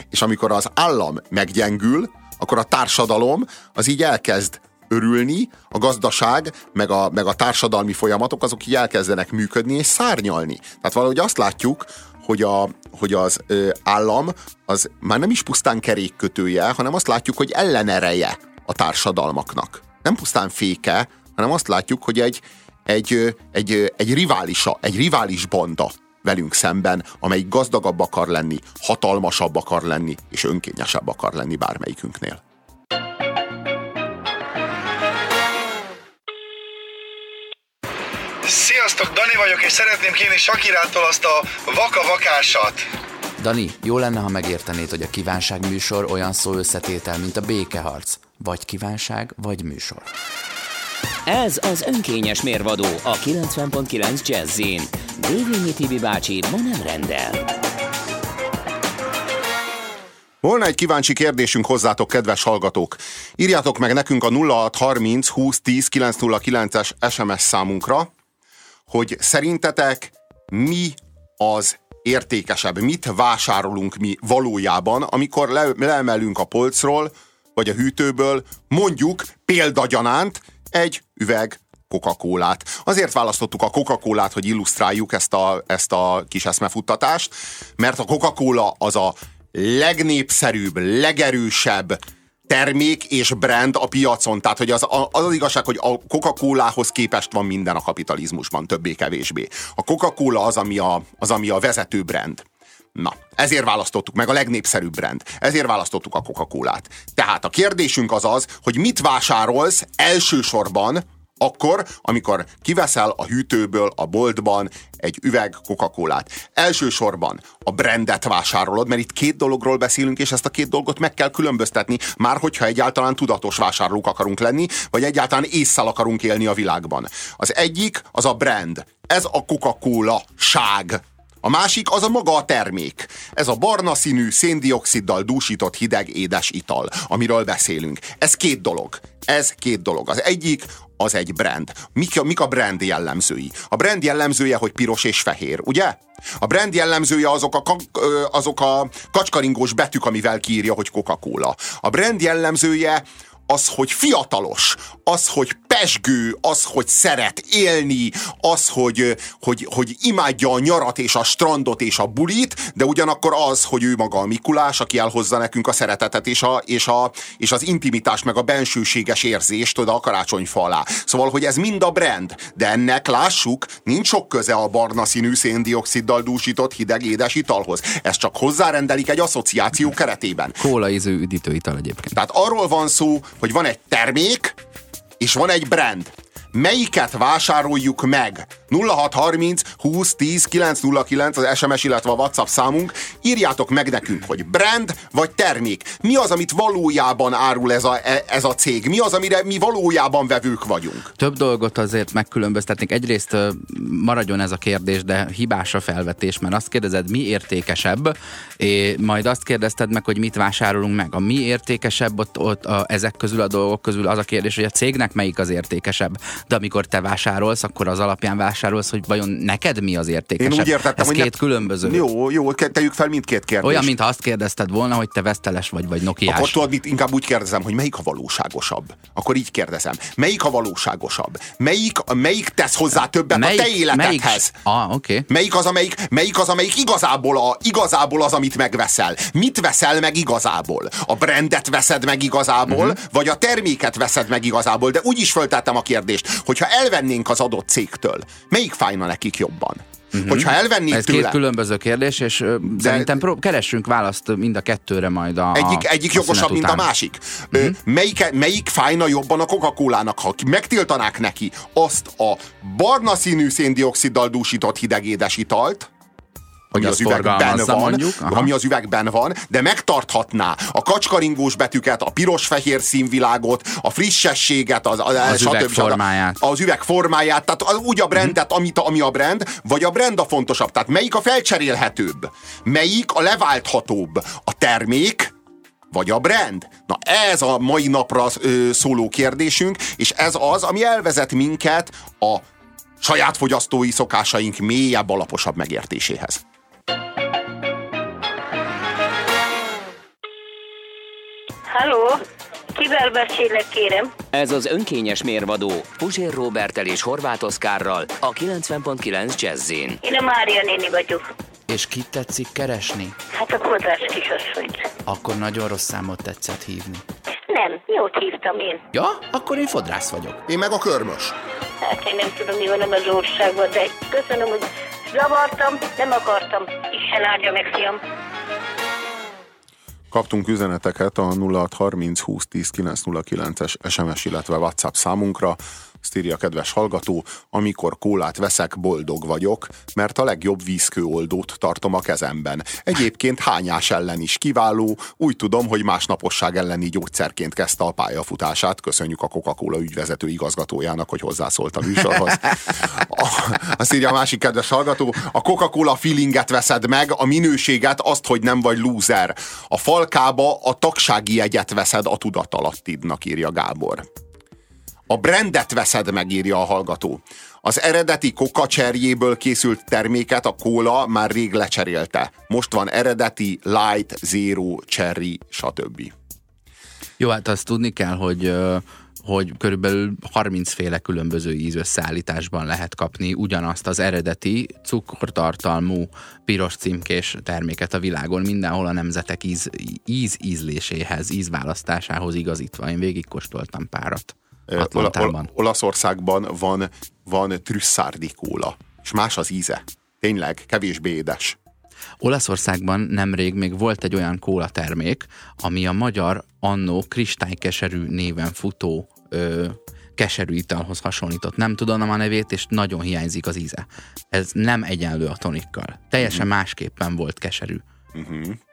és amikor az állam meggyengül, akkor a társadalom az így elkezd örülni, a gazdaság, meg a, meg a társadalmi folyamatok, azok így elkezdenek működni és szárnyalni. Tehát valahogy azt látjuk, hogy, a, hogy az ö, állam az már nem is pusztán kerékkötője, hanem azt látjuk, hogy ellenereje a társadalmaknak. Nem pusztán féke, hanem azt látjuk, hogy egy, egy, egy, egy riválisa, egy rivális banda velünk szemben, amelyik gazdagabb akar lenni, hatalmasabb akar lenni, és önkényesebb akar lenni bármelyikünknél. Sziasztok, Dani vagyok, és szeretném kérni Sakirától azt a vaka-vakásat. Dani, jó lenne, ha megértenéd, hogy a kívánság műsor olyan szó összetétel, mint a békeharc. Vagy kívánság, vagy műsor. Ez az önkényes mérvadó a 90.9 Jazzin. Dévényi Tibi bácsi ma nem rendel. Volna egy kíváncsi kérdésünk hozzátok, kedves hallgatók. Írjátok meg nekünk a 0630 20 10 909-es SMS számunkra, hogy szerintetek mi az értékesebb, mit vásárolunk mi valójában, amikor le, leemelünk a polcról, vagy a hűtőből, mondjuk példagyanánt egy üveg coca cola Azért választottuk a Coca-Colát, hogy illusztráljuk ezt a, ezt a kis eszmefuttatást, mert a Coca-Cola az a legnépszerűbb, legerősebb, termék és brand a piacon. Tehát, hogy az, az az igazság, hogy a Coca-Cola-hoz képest van minden a kapitalizmusban, többé-kevésbé. A Coca-Cola az, ami a, az, ami a vezető brand. Na, ezért választottuk meg a legnépszerűbb brand. Ezért választottuk a Coca-Colát. Tehát a kérdésünk az az, hogy mit vásárolsz elsősorban, akkor, amikor kiveszel a hűtőből a boltban egy üveg Coca-Colát. Elsősorban a brandet vásárolod, mert itt két dologról beszélünk, és ezt a két dolgot meg kell különböztetni, már hogyha egyáltalán tudatos vásárlók akarunk lenni, vagy egyáltalán észszel akarunk élni a világban. Az egyik az a brand. Ez a Coca-Cola ság. A másik az a maga a termék. Ez a barna színű, széndioksziddal dúsított hideg édes ital, amiről beszélünk. Ez két dolog. Ez két dolog. Az egyik az egy brand. Mik, mik a brand jellemzői? A brand jellemzője, hogy piros és fehér, ugye? A brand jellemzője azok a, azok a kacskaringós betűk, amivel kiírja, hogy Coca-Cola. A brand jellemzője az, hogy fiatalos, az, hogy pesgő, az, hogy szeret élni, az, hogy, hogy, hogy imádja a nyarat és a strandot és a bulit, de ugyanakkor az, hogy ő maga a Mikulás, aki elhozza nekünk a szeretetet és, a, és, a, és az intimitást, meg a bensőséges érzést oda a karácsonyfa alá. Szóval, hogy ez mind a brand, de ennek lássuk, nincs sok köze a barna színű széndioksziddal dúsított hideg édes italhoz. Ez csak hozzárendelik egy asszociáció keretében. Kólaízű üdítőital egyébként. Tehát arról van szó, hogy van egy termék, és van egy brand. Melyiket vásároljuk meg? 0630 20 10 909 az SMS, illetve a WhatsApp számunk. Írjátok meg nekünk, hogy brand vagy termék. Mi az, amit valójában árul ez a, e, ez a cég? Mi az, amire mi valójában vevők vagyunk? Több dolgot azért megkülönböztetnék. Egyrészt maradjon ez a kérdés, de hibás a felvetés, mert azt kérdezed, mi értékesebb, és majd azt kérdezted meg, hogy mit vásárolunk meg. A mi értékesebb ott, ott a, ezek közül a dolgok közül az a kérdés, hogy a cégnek melyik az értékesebb. De amikor te vásárolsz, akkor az alapján vásárolsz hogy vajon neked mi az értékesebb? Én úgy értettem, Ez hogy két ne... különböző. Jó, jó, tegyük fel mindkét kérdést. Olyan, mintha azt kérdezted volna, hogy te veszteles vagy, vagy nokiás. Akkor tudod, mit, inkább úgy kérdezem, hogy melyik a valóságosabb. Akkor így kérdezem. Melyik a valóságosabb? Melyik, melyik tesz hozzá többet melyik, a te életedhez? Melyik, ah, okay. melyik, az, amelyik, melyik az, amelyik igazából, a, igazából az, amit megveszel? Mit veszel meg igazából? A brandet veszed meg igazából, uh-huh. vagy a terméket veszed meg igazából? De úgy is föltettem a kérdést, hogyha elvennénk az adott cégtől, melyik fájna nekik jobban? Uh-huh. Hogyha elvennék Ez tőle... két különböző kérdés, és de... szerintem pró- keressünk választ mind a kettőre majd a Egyik, egyik a jogosabb, mint a másik. Uh-huh. Melyik, melyik fájna jobban a Coca-Colának, ha megtiltanák neki azt a barna színű széndioksziddal dúsított hidegédes italt, ami az üvegben van, mondjuk. Aha. ami az üvegben van, de megtarthatná a kacskaringós betűket, a piros-fehér színvilágot, a frissességet, az, az, Az stb. üveg formáját. Az üveg formáját, tehát az, úgy a brandet, amit, ami a brand, vagy a brand a fontosabb. Tehát melyik a felcserélhetőbb? Melyik a leválthatóbb? A termék, vagy a brand? Na ez a mai napra ö, szóló kérdésünk, és ez az, ami elvezet minket a saját fogyasztói szokásaink mélyebb, alaposabb megértéséhez. Halló, kivel beszélek, kérem? Ez az önkényes mérvadó Puzsér Robertel és Horváth Oszkárral a 90.9 Jazzin. Én a Mária néni vagyok. És kit tetszik keresni? Hát a kodrás kisasszonyt. Akkor nagyon rossz számot tetszett hívni. Nem, jót hívtam én. Ja, akkor én fodrász vagyok. Én meg a körmös. Hát én nem tudom, mi van az országban, de köszönöm, hogy zavartam, nem akartam. Isten áldja meg, fiam. Kaptunk üzeneteket a 0630 20 10 909-es SMS, illetve WhatsApp számunkra. Azt írja a kedves hallgató, amikor kólát veszek, boldog vagyok, mert a legjobb vízkőoldót tartom a kezemben. Egyébként hányás ellen is kiváló, úgy tudom, hogy másnaposság elleni gyógyszerként kezdte a pályafutását. Köszönjük a Coca-Cola ügyvezető igazgatójának, hogy hozzászólt a műsorhoz. A, azt írja a másik kedves hallgató, a Coca-Cola feelinget veszed meg, a minőséget, azt, hogy nem vagy loser. A falkába a tagsági jegyet veszed a tudatalattidnak, írja Gábor. A brandet veszed meg, írja a hallgató. Az eredeti Coca cserjéből készült terméket a kóla már rég lecserélte. Most van eredeti, light, zero, cherry, stb. Jó, hát azt tudni kell, hogy hogy körülbelül 30 féle különböző ízösszállításban lehet kapni ugyanazt az eredeti cukortartalmú piros címkés terméket a világon, mindenhol a nemzetek íz, íz ízléséhez, ízválasztásához igazítva. Én végigkóstoltam párat. Ö, Ola. Ola, Olaszországban van, van trüsszárdi kóla, és más az íze. Tényleg, kevésbé édes. Olaszországban nemrég még volt egy olyan kóla termék, ami a magyar annó kristálykeserű néven futó ö, keserű italhoz hasonlított. Nem tudom a nevét, és nagyon hiányzik az íze. Ez nem egyenlő a tonikkal. Teljesen Mhm. másképpen volt keserű.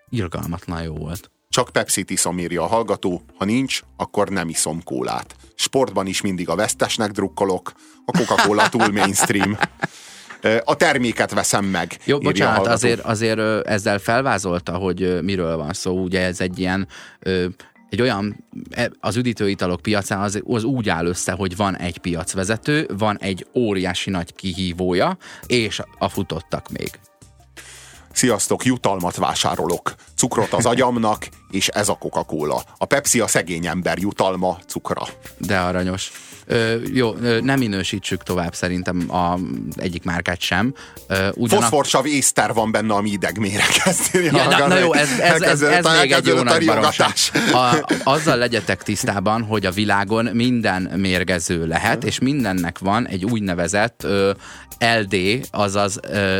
Irgalmatlan jó volt. Csak Pepsi-t iszom, írja a hallgató. Ha nincs, akkor nem iszom kólát. Sportban is mindig a vesztesnek drukkolok, a Coca-Cola túl mainstream. A terméket veszem meg. Jó, bocsánat, azért, azért ezzel felvázolta, hogy miről van szó. Ugye ez egy ilyen egy olyan, e, az üdítőitalok piacán az, az úgy áll össze, hogy van egy piacvezető, van egy óriási nagy kihívója, és a futottak még. Sziasztok, jutalmat vásárolok. Cukrot az agyamnak, és ez a Coca-Cola. A Pepsi a szegény ember jutalma, cukra. De aranyos. Ö, jó, nem minősítsük tovább szerintem a egyik márkát sem. Ugyanak... Foszforsav észter van benne, ami idegméreg. Ja, na, na jó, ez, ez, ez, ez még egy jó nagy baromság. A, azzal legyetek tisztában, hogy a világon minden mérgező lehet, és mindennek van egy úgynevezett ö, LD, azaz ö,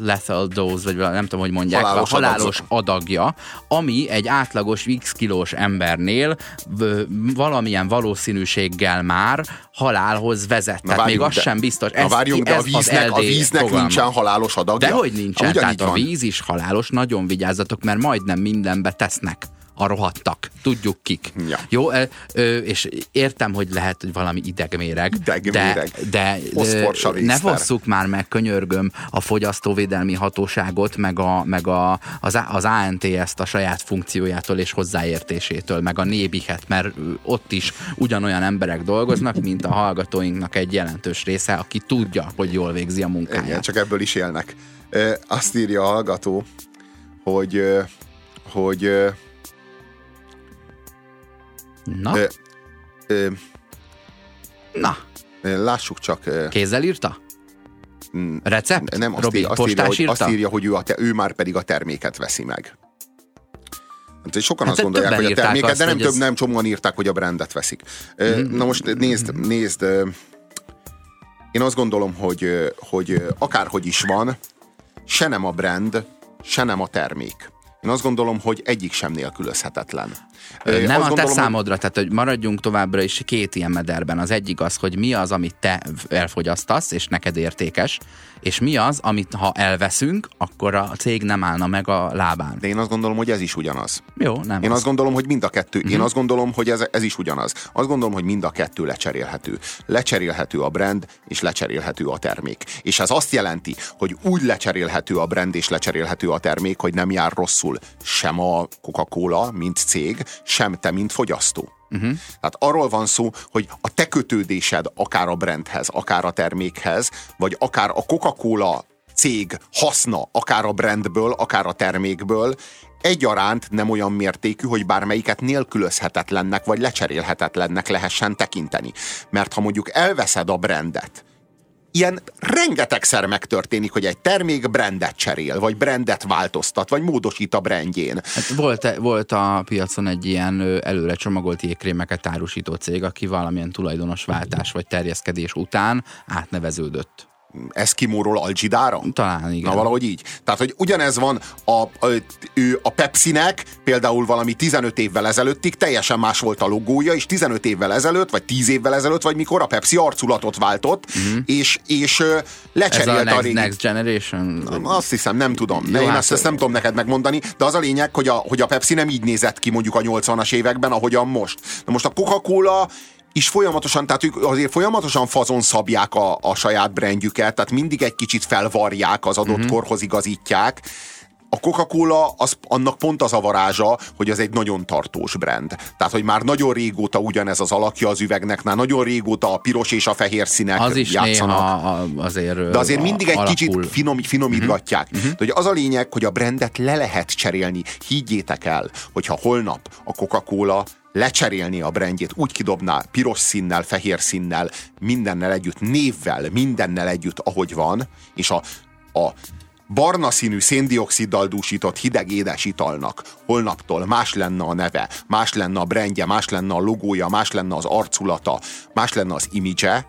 lethal dose, vagy nem tudom, hogy mondják, halálos, a halálos adagja, ami egy átlagos x kilós embernél ö, valamilyen valószínűséggel már halálhoz vezet. Na, Tehát még az de, sem biztos. Ez, na várjunk, de a víznek, a víznek fogalma. nincsen halálos adagja? Dehogy nincsen, tehát a víz is halálos, nagyon vigyázzatok, mert majdnem mindenbe tesznek a rohadtak. Tudjuk kik. Ja. Jó, és értem, hogy lehet, hogy valami idegméreg, idegméreg. de, de ne vosszuk már meg, könyörgöm, a fogyasztóvédelmi hatóságot, meg, a, meg a, az, az ANTS-t a saját funkciójától és hozzáértésétől, meg a nébihet, mert ott is ugyanolyan emberek dolgoznak, mint a hallgatóinknak egy jelentős része, aki tudja, hogy jól végzi a munkáját. Igen, csak ebből is élnek. Azt írja a hallgató, hogy hogy Na? Ö, ö, Na? Lássuk csak. Kézzel írta? Recept? Nem, azt, Robi, ír, azt, írja, hogy, azt írja, hogy ő, a te, ő már pedig a terméket veszi meg. Hát, sokan hát azt gondolják, hogy a terméket, azt, de nem több, ez... nem csomóan írták, hogy a brandet veszik. Mm-hmm. Na most nézd, nézd, én azt gondolom, hogy, hogy akárhogy is van, se nem a brand, se nem a termék. Én azt gondolom, hogy egyik sem nélkülözhetetlen. Nem azt a gondolom, te számodra, tehát hogy maradjunk továbbra is két ilyen mederben. Az egyik az, hogy mi az, amit te elfogyasztasz, és neked értékes, és mi az, amit ha elveszünk, akkor a cég nem állna meg a lábán. De én azt gondolom, hogy ez is ugyanaz. Jó, nem Én az. azt gondolom, hogy mind a kettő. Uh-huh. Én azt gondolom, hogy ez, ez is ugyanaz. Azt gondolom, hogy mind a kettő lecserélhető. Lecserélhető a brand, és lecserélhető a termék. És ez azt jelenti, hogy úgy lecserélhető a brand, és lecserélhető a termék, hogy nem jár rosszul sem a Coca-Cola, mint cég, sem te, mint fogyasztó. Uh-huh. Tehát arról van szó, hogy a te kötődésed akár a brandhez, akár a termékhez, vagy akár a Coca-Cola cég haszna, akár a brandből, akár a termékből, egyaránt nem olyan mértékű, hogy bármelyiket nélkülözhetetlennek vagy lecserélhetetlennek lehessen tekinteni. Mert ha mondjuk elveszed a brandet, ilyen rengetegszer megtörténik, hogy egy termék brandet cserél, vagy brandet változtat, vagy módosít a brandjén. Hát volt, volt a piacon egy ilyen előre csomagolt jégkrémeket árusító cég, aki valamilyen tulajdonos váltás vagy terjeszkedés után átneveződött. Eskimóról Algidára? Talán igen. Na valahogy így. Tehát, hogy ugyanez van a, a, ő, a Pepsinek például valami 15 évvel ezelőttig teljesen más volt a logója, és 15 évvel ezelőtt, vagy 10 évvel ezelőtt, vagy mikor a Pepsi arculatot váltott, uh-huh. és, és lecserélt Ez a, next, a régi... next Generation? Azt hiszem, nem tudom. Jó, én hát ezt, ezt nem tudom neked megmondani, de az a lényeg, hogy a, hogy a Pepsi nem így nézett ki mondjuk a 80-as években, ahogyan most. Na most a Coca-Cola is folyamatosan, tehát ők azért folyamatosan fazon szabják a, a saját brandjüket, tehát mindig egy kicsit felvarják, az adott uh-huh. korhoz igazítják. A Coca-Cola az, annak pont az a varázsa, hogy ez egy nagyon tartós brand. Tehát, hogy már nagyon régóta ugyanez az alakja az üvegnek, már nagyon régóta a piros és a fehér színek az is játszanak. Néha azért De azért mindig egy alakul. kicsit finom, finomítgatják. Uh-huh. De hogy az a lényeg, hogy a brandet le lehet cserélni. Higgyétek el, hogyha holnap a Coca-Cola lecserélni a brandjét, úgy kidobná piros színnel, fehér színnel, mindennel együtt, névvel, mindennel együtt, ahogy van, és a, a barna színű széndioksziddal dúsított hideg édes italnak holnaptól más lenne a neve, más lenne a brandje, más lenne a logója, más lenne az arculata, más lenne az imidzse,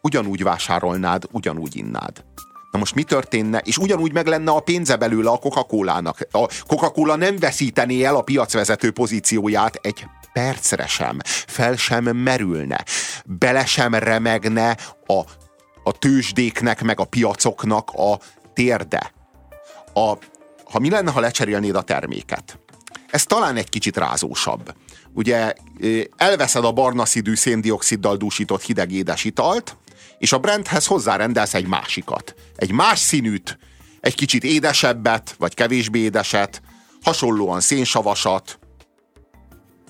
ugyanúgy vásárolnád, ugyanúgy innád. Na most mi történne? És ugyanúgy meg lenne a pénze belőle a Coca-Cola-nak. A Coca-Cola nem veszítené el a piacvezető pozícióját egy percre sem. Fel sem merülne. Bele sem remegne a, a tőzsdéknek, meg a piacoknak a térde. A, ha mi lenne, ha lecserélnéd a terméket? Ez talán egy kicsit rázósabb. Ugye elveszed a barna szidű széndioksziddal dúsított hideg édes italt, és a brandhez hozzárendelsz egy másikat. Egy más színűt, egy kicsit édesebbet, vagy kevésbé édeset, hasonlóan szénsavasat,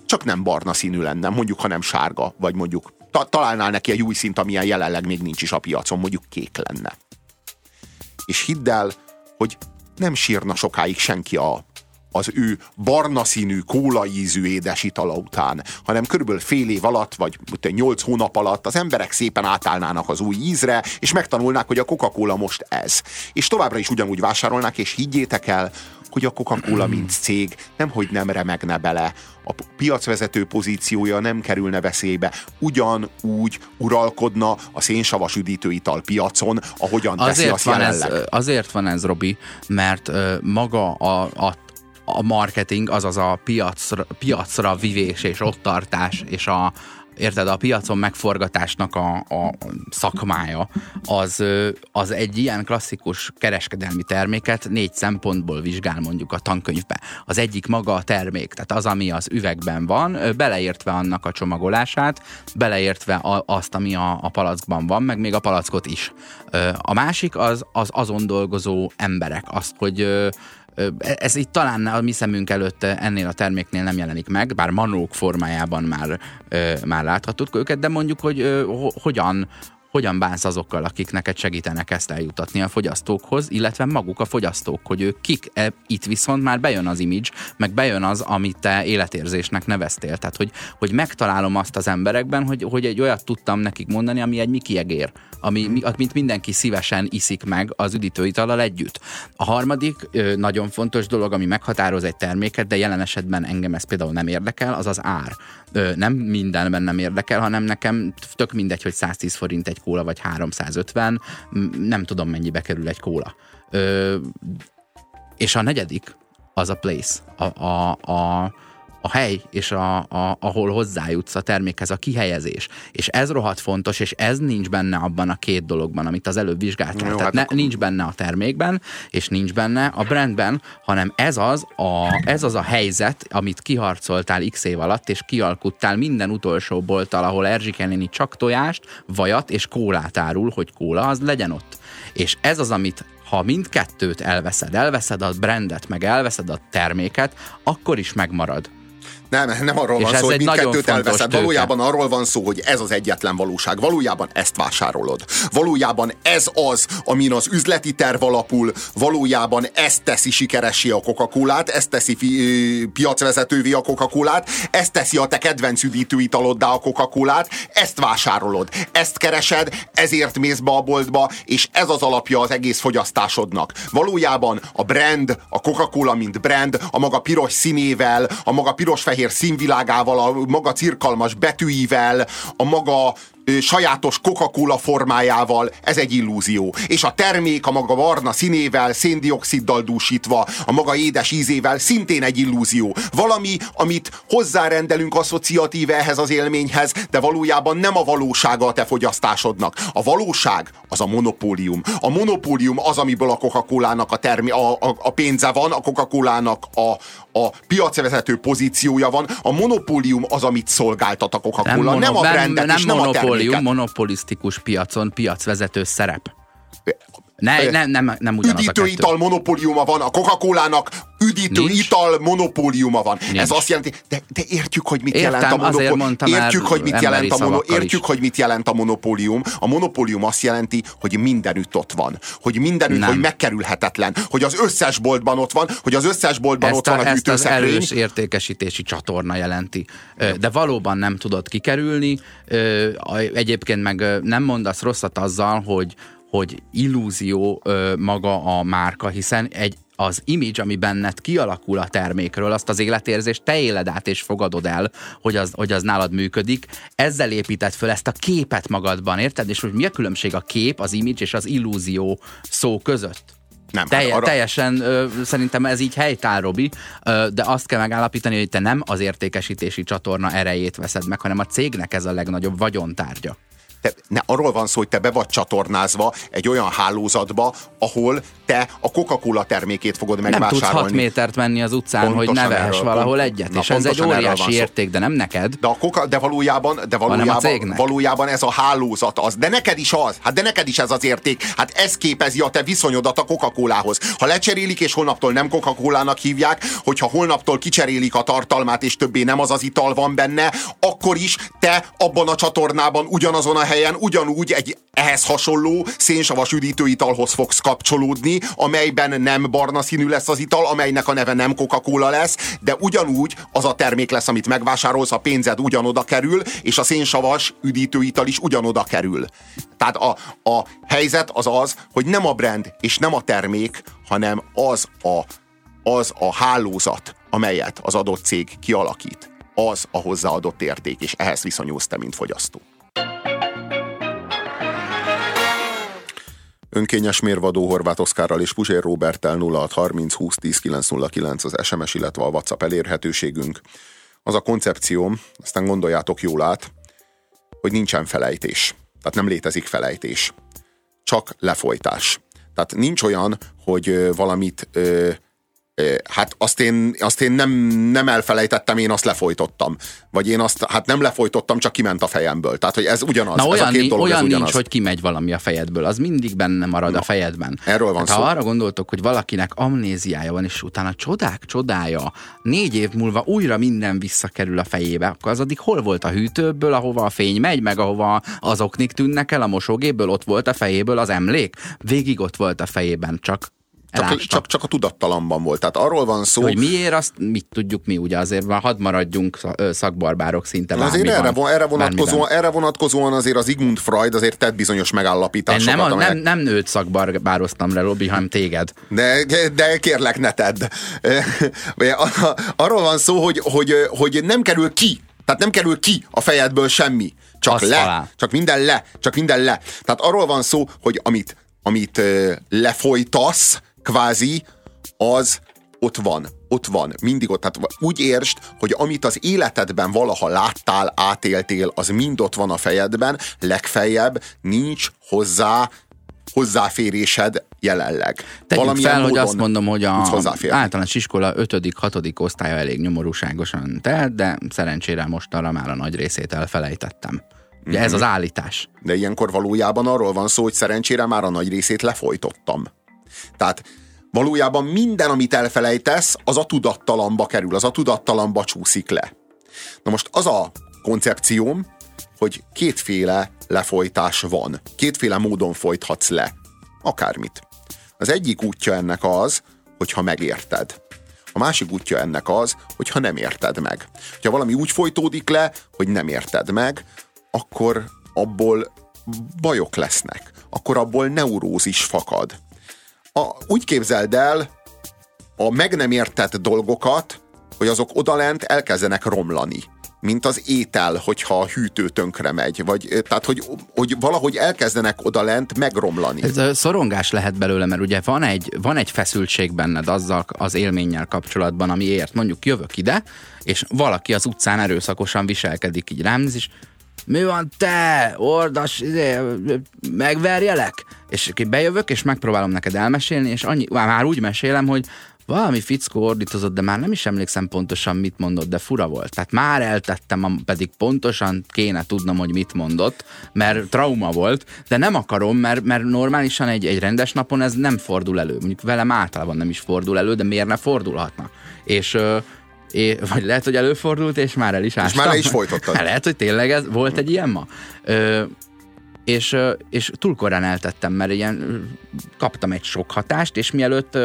csak nem barna színű lenne, mondjuk, hanem sárga, vagy mondjuk ta- találnál neki egy új szint, amilyen jelenleg még nincs is a piacon, mondjuk kék lenne. És hidd el, hogy nem sírna sokáig senki a, az ő barna színű, kóla ízű édes itala után, hanem körülbelül fél év alatt, vagy nyolc hónap alatt az emberek szépen átállnának az új ízre, és megtanulnák, hogy a Coca-Cola most ez. És továbbra is ugyanúgy vásárolnák, és higgyétek el, hogy a Coca-Cola mint cég nemhogy nem remegne bele, a piacvezető pozíciója nem kerülne veszélybe, ugyanúgy uralkodna a szénsavas üdítőital piacon, ahogyan teszi Azért azt van, ez, jelenleg. azért van ez, Robi, mert ö, maga a, a a marketing, azaz a piacra, piacra vivés és ott tartás, és a, érted, a piacon megforgatásnak a, a szakmája, az, az egy ilyen klasszikus kereskedelmi terméket négy szempontból vizsgál mondjuk a tankönyvbe. Az egyik maga a termék, tehát az, ami az üvegben van, beleértve annak a csomagolását, beleértve a, azt, ami a, a palackban van, meg még a palackot is. A másik az, az azon dolgozó emberek, azt, hogy ez itt talán a mi szemünk előtt ennél a terméknél nem jelenik meg, bár manók formájában már, már láthattuk őket, de mondjuk, hogy hogyan, hogyan bánsz azokkal, akik neked segítenek ezt eljutatni a fogyasztókhoz, illetve maguk a fogyasztók, hogy ők kik. E, itt viszont már bejön az image, meg bejön az, amit te életérzésnek neveztél. Tehát, hogy, hogy megtalálom azt az emberekben, hogy, hogy egy olyat tudtam nekik mondani, ami egy Miki egér, ami, mi- mint mindenki szívesen iszik meg az üdítőitallal együtt. A harmadik nagyon fontos dolog, ami meghatároz egy terméket, de jelen esetben engem ez például nem érdekel, az az ár. Nem mindenben nem érdekel, hanem nekem tök mindegy, hogy 110 forint egy kóla, vagy 350, m- nem tudom mennyibe kerül egy kóla. És a negyedik az a place, a, a, a, a hely, és a, a, ahol hozzájutsz a termékhez, a kihelyezés. És ez rohadt fontos, és ez nincs benne abban a két dologban, amit az előbb vizsgáltál. Tehát hát ne, akkor- nincs benne a termékben, és nincs benne a brandben, hanem ez az a, ez az a helyzet, amit kiharcoltál x év alatt, és kialkuttál minden utolsó bolttal, ahol Erzsike néni csak tojást, vajat és kólát árul, hogy kóla, az legyen ott. És ez az, amit ha mindkettőt elveszed, elveszed a brandet, meg elveszed a terméket, akkor is megmarad. Nem, nem arról És van szó, hogy mindkettőt elveszed. tőke. Valójában arról van szó, hogy ez az egyetlen valóság. Valójában ezt vásárolod. Valójában ez az, amin az üzleti terv alapul, valójában ez teszi sikeressé a Coca-Colát, ez teszi piacvezetővé a Coca-Colát, ez teszi a te kedvenc üdítőitaloddá a Coca-Colát, ezt vásárolod, ezt keresed, ezért mész be a boltba, és ez az alapja az egész fogyasztásodnak. Valójában a brand, a Coca-Cola mint brand, a maga piros színével, a maga piros-fehér színvilágával, a maga cirkalmas betűivel, a maga sajátos Coca-Cola formájával, ez egy illúzió. És a termék a maga barna színével, széndioksziddal dúsítva, a maga édes ízével szintén egy illúzió. Valami, amit hozzárendelünk asszociatíve ehhez az élményhez, de valójában nem a valósága a te fogyasztásodnak. A valóság az a monopólium. A monopólium az, amiből a Coca-Colának a, termi- a, a, a pénze van, a Coca-Colának a, a piacvezető pozíciója van. A monopólium az, amit szolgáltat a Coca-Cola, nem, a brandet nem és nem a monopólium, monopolisztikus piacon piacvezető szerep. Ne, nem, nem, nem ugyanaz a kettő. Üdítőital monopóliuma van, a Coca-Colának üdítőital monopóliuma van. Nincs. Ez azt jelenti, de, de értjük, hogy mit Értem, jelent a monopólium. Értjük, hogy mit jelent a mono, értjük, is. hogy mit jelent a monopólium. A monopólium azt jelenti, hogy mindenütt ott van. Hogy mindenütt, Nem. hogy megkerülhetetlen. Hogy az összes boltban ott van, hogy az összes boltban ott ezt, van a, a ezt az erős értékesítési csatorna jelenti. De valóban nem tudod kikerülni. A- Egyébként meg nem mondasz rosszat azzal, hogy, hogy illúzió ö, maga a márka, hiszen egy az image, ami benned kialakul a termékről, azt az életérzést te éled át és fogadod el, hogy az, hogy az nálad működik. Ezzel építed föl ezt a képet magadban, érted? És hogy mi a különbség a kép, az image és az illúzió szó között? Nem, hát Telje, arra- Teljesen ö, szerintem ez így helytáll, Robi, ö, de azt kell megállapítani, hogy te nem az értékesítési csatorna erejét veszed meg, hanem a cégnek ez a legnagyobb vagyontárgya. Te, ne, arról van szó, hogy te be vagy csatornázva egy olyan hálózatba, ahol te a Coca-Cola termékét fogod Nem tudsz megvásárolni. 6 métert menni az utcán, hogy Pontosan ne vehess valahol pont- egyet, na, és ez egy óriási érték, de nem neked. De, a koka, de valójában, de valójában, valójában ez a hálózat az. De neked is az. Hát de neked is ez az érték. Hát ez képezi a te viszonyodat a Coca-Colához. Ha lecserélik, és holnaptól nem Coca-Colának hívják, hogyha holnaptól kicserélik a tartalmát, és többé nem az az ital van benne, akkor is te abban a csatornában ugyanazon a helyen ugyanúgy egy ehhez hasonló szénsavas üdítőitalhoz fogsz kapcsolódni, amelyben nem barna színű lesz az ital, amelynek a neve nem Coca-Cola lesz, de ugyanúgy az a termék lesz, amit megvásárolsz, a pénzed ugyanoda kerül, és a szénsavas üdítőital is ugyanoda kerül. Tehát a, a helyzet az az, hogy nem a brand és nem a termék, hanem az a, az a hálózat, amelyet az adott cég kialakít, az a hozzáadott érték, és ehhez viszonyulsz te, mint fogyasztó. Önkényes mérvadó Horváth Oszkárral és Puzsér Robertel 0630 20 10 909 az SMS, illetve a WhatsApp elérhetőségünk. Az a koncepcióm, aztán gondoljátok jól át, hogy nincsen felejtés. Tehát nem létezik felejtés. Csak lefolytás. Tehát nincs olyan, hogy valamit hát azt én, azt én nem, nem elfelejtettem, én azt lefolytottam. Vagy én azt, hát nem lefolytottam, csak kiment a fejemből. Tehát, hogy ez ugyanaz. Na, olyan, ez a két dolog, olyan ez ugyanaz. nincs, hogy kimegy valami a fejedből. Az mindig benne marad Na, a fejedben. erről van hát, szó. Ha arra gondoltok, hogy valakinek amnéziája van, és utána csodák csodája, négy év múlva újra minden visszakerül a fejébe, akkor az addig hol volt a hűtőből, ahova a fény megy, meg ahova az oknik tűnnek el a mosógépből, ott volt a fejéből az emlék? Végig ott volt a fejében, csak csak, csak, csak a tudattalamban volt. Tehát arról van szó, Hogy miért, azt mit tudjuk mi, ugye azért már hadd maradjunk szakbarbárok szinte azért bármiban, erre, von- erre, vonatkozóan, erre vonatkozóan azért az Sigmund Freud azért tett bizonyos De megállapításokat. nem, a, nem, amelyek- nem őt szakbarbároztam le, Robi, hanem téged. De, de kérlek, ne tedd. Arról van szó, hogy, hogy, hogy nem kerül ki. Tehát nem kerül ki a fejedből semmi. Csak Azt le. alá. Csak minden le. Csak minden le. Tehát arról van szó, hogy amit, amit lefolytasz, kvázi, az ott van. Ott van. Mindig ott. Tehát úgy értsd, hogy amit az életedben valaha láttál, átéltél, az mind ott van a fejedben, legfeljebb nincs hozzá hozzáférésed jelenleg. Tegyük Valamilyen fel, hogy módon azt mondom, hogy a általános iskola 5.-6. osztálya elég nyomorúságosan telt, de szerencsére most arra már a nagy részét elfelejtettem. Ugye Mhm. ez az állítás. De ilyenkor valójában arról van szó, hogy szerencsére már a nagy részét lefolytottam. Tehát valójában minden, amit elfelejtesz, az a tudattalamba kerül, az a tudattalamba csúszik le. Na most az a koncepcióm, hogy kétféle lefolytás van. Kétféle módon folythatsz le. Akármit. Az egyik útja ennek az, hogyha megérted. A másik útja ennek az, hogyha nem érted meg. Ha valami úgy folytódik le, hogy nem érted meg, akkor abból bajok lesznek. Akkor abból neurózis fakad. A, úgy képzeld el a meg nem értett dolgokat, hogy azok odalent elkezdenek romlani mint az étel, hogyha a hűtő tönkre megy, vagy tehát, hogy, hogy valahogy elkezdenek odalent megromlani. Ez szorongás lehet belőle, mert ugye van egy, van egy feszültség benned azzal az élménnyel kapcsolatban, amiért mondjuk jövök ide, és valaki az utcán erőszakosan viselkedik így rám, és mi van te, ordas, izé, megverjelek? És bejövök, és megpróbálom neked elmesélni, és annyi, már úgy mesélem, hogy valami fickó ordítozott, de már nem is emlékszem pontosan, mit mondott, de fura volt. Tehát már eltettem, pedig pontosan kéne tudnom, hogy mit mondott, mert trauma volt, de nem akarom, mert, mert normálisan egy, egy rendes napon ez nem fordul elő. Mondjuk velem általában nem is fordul elő, de miért ne fordulhatna? És É, vagy lehet, hogy előfordult, és már el is ástam. már le is folytottad. Lehet, hogy tényleg ez volt egy ilyen ma. Ö, és, és túl korán eltettem, mert ilyen kaptam egy sok hatást, és mielőtt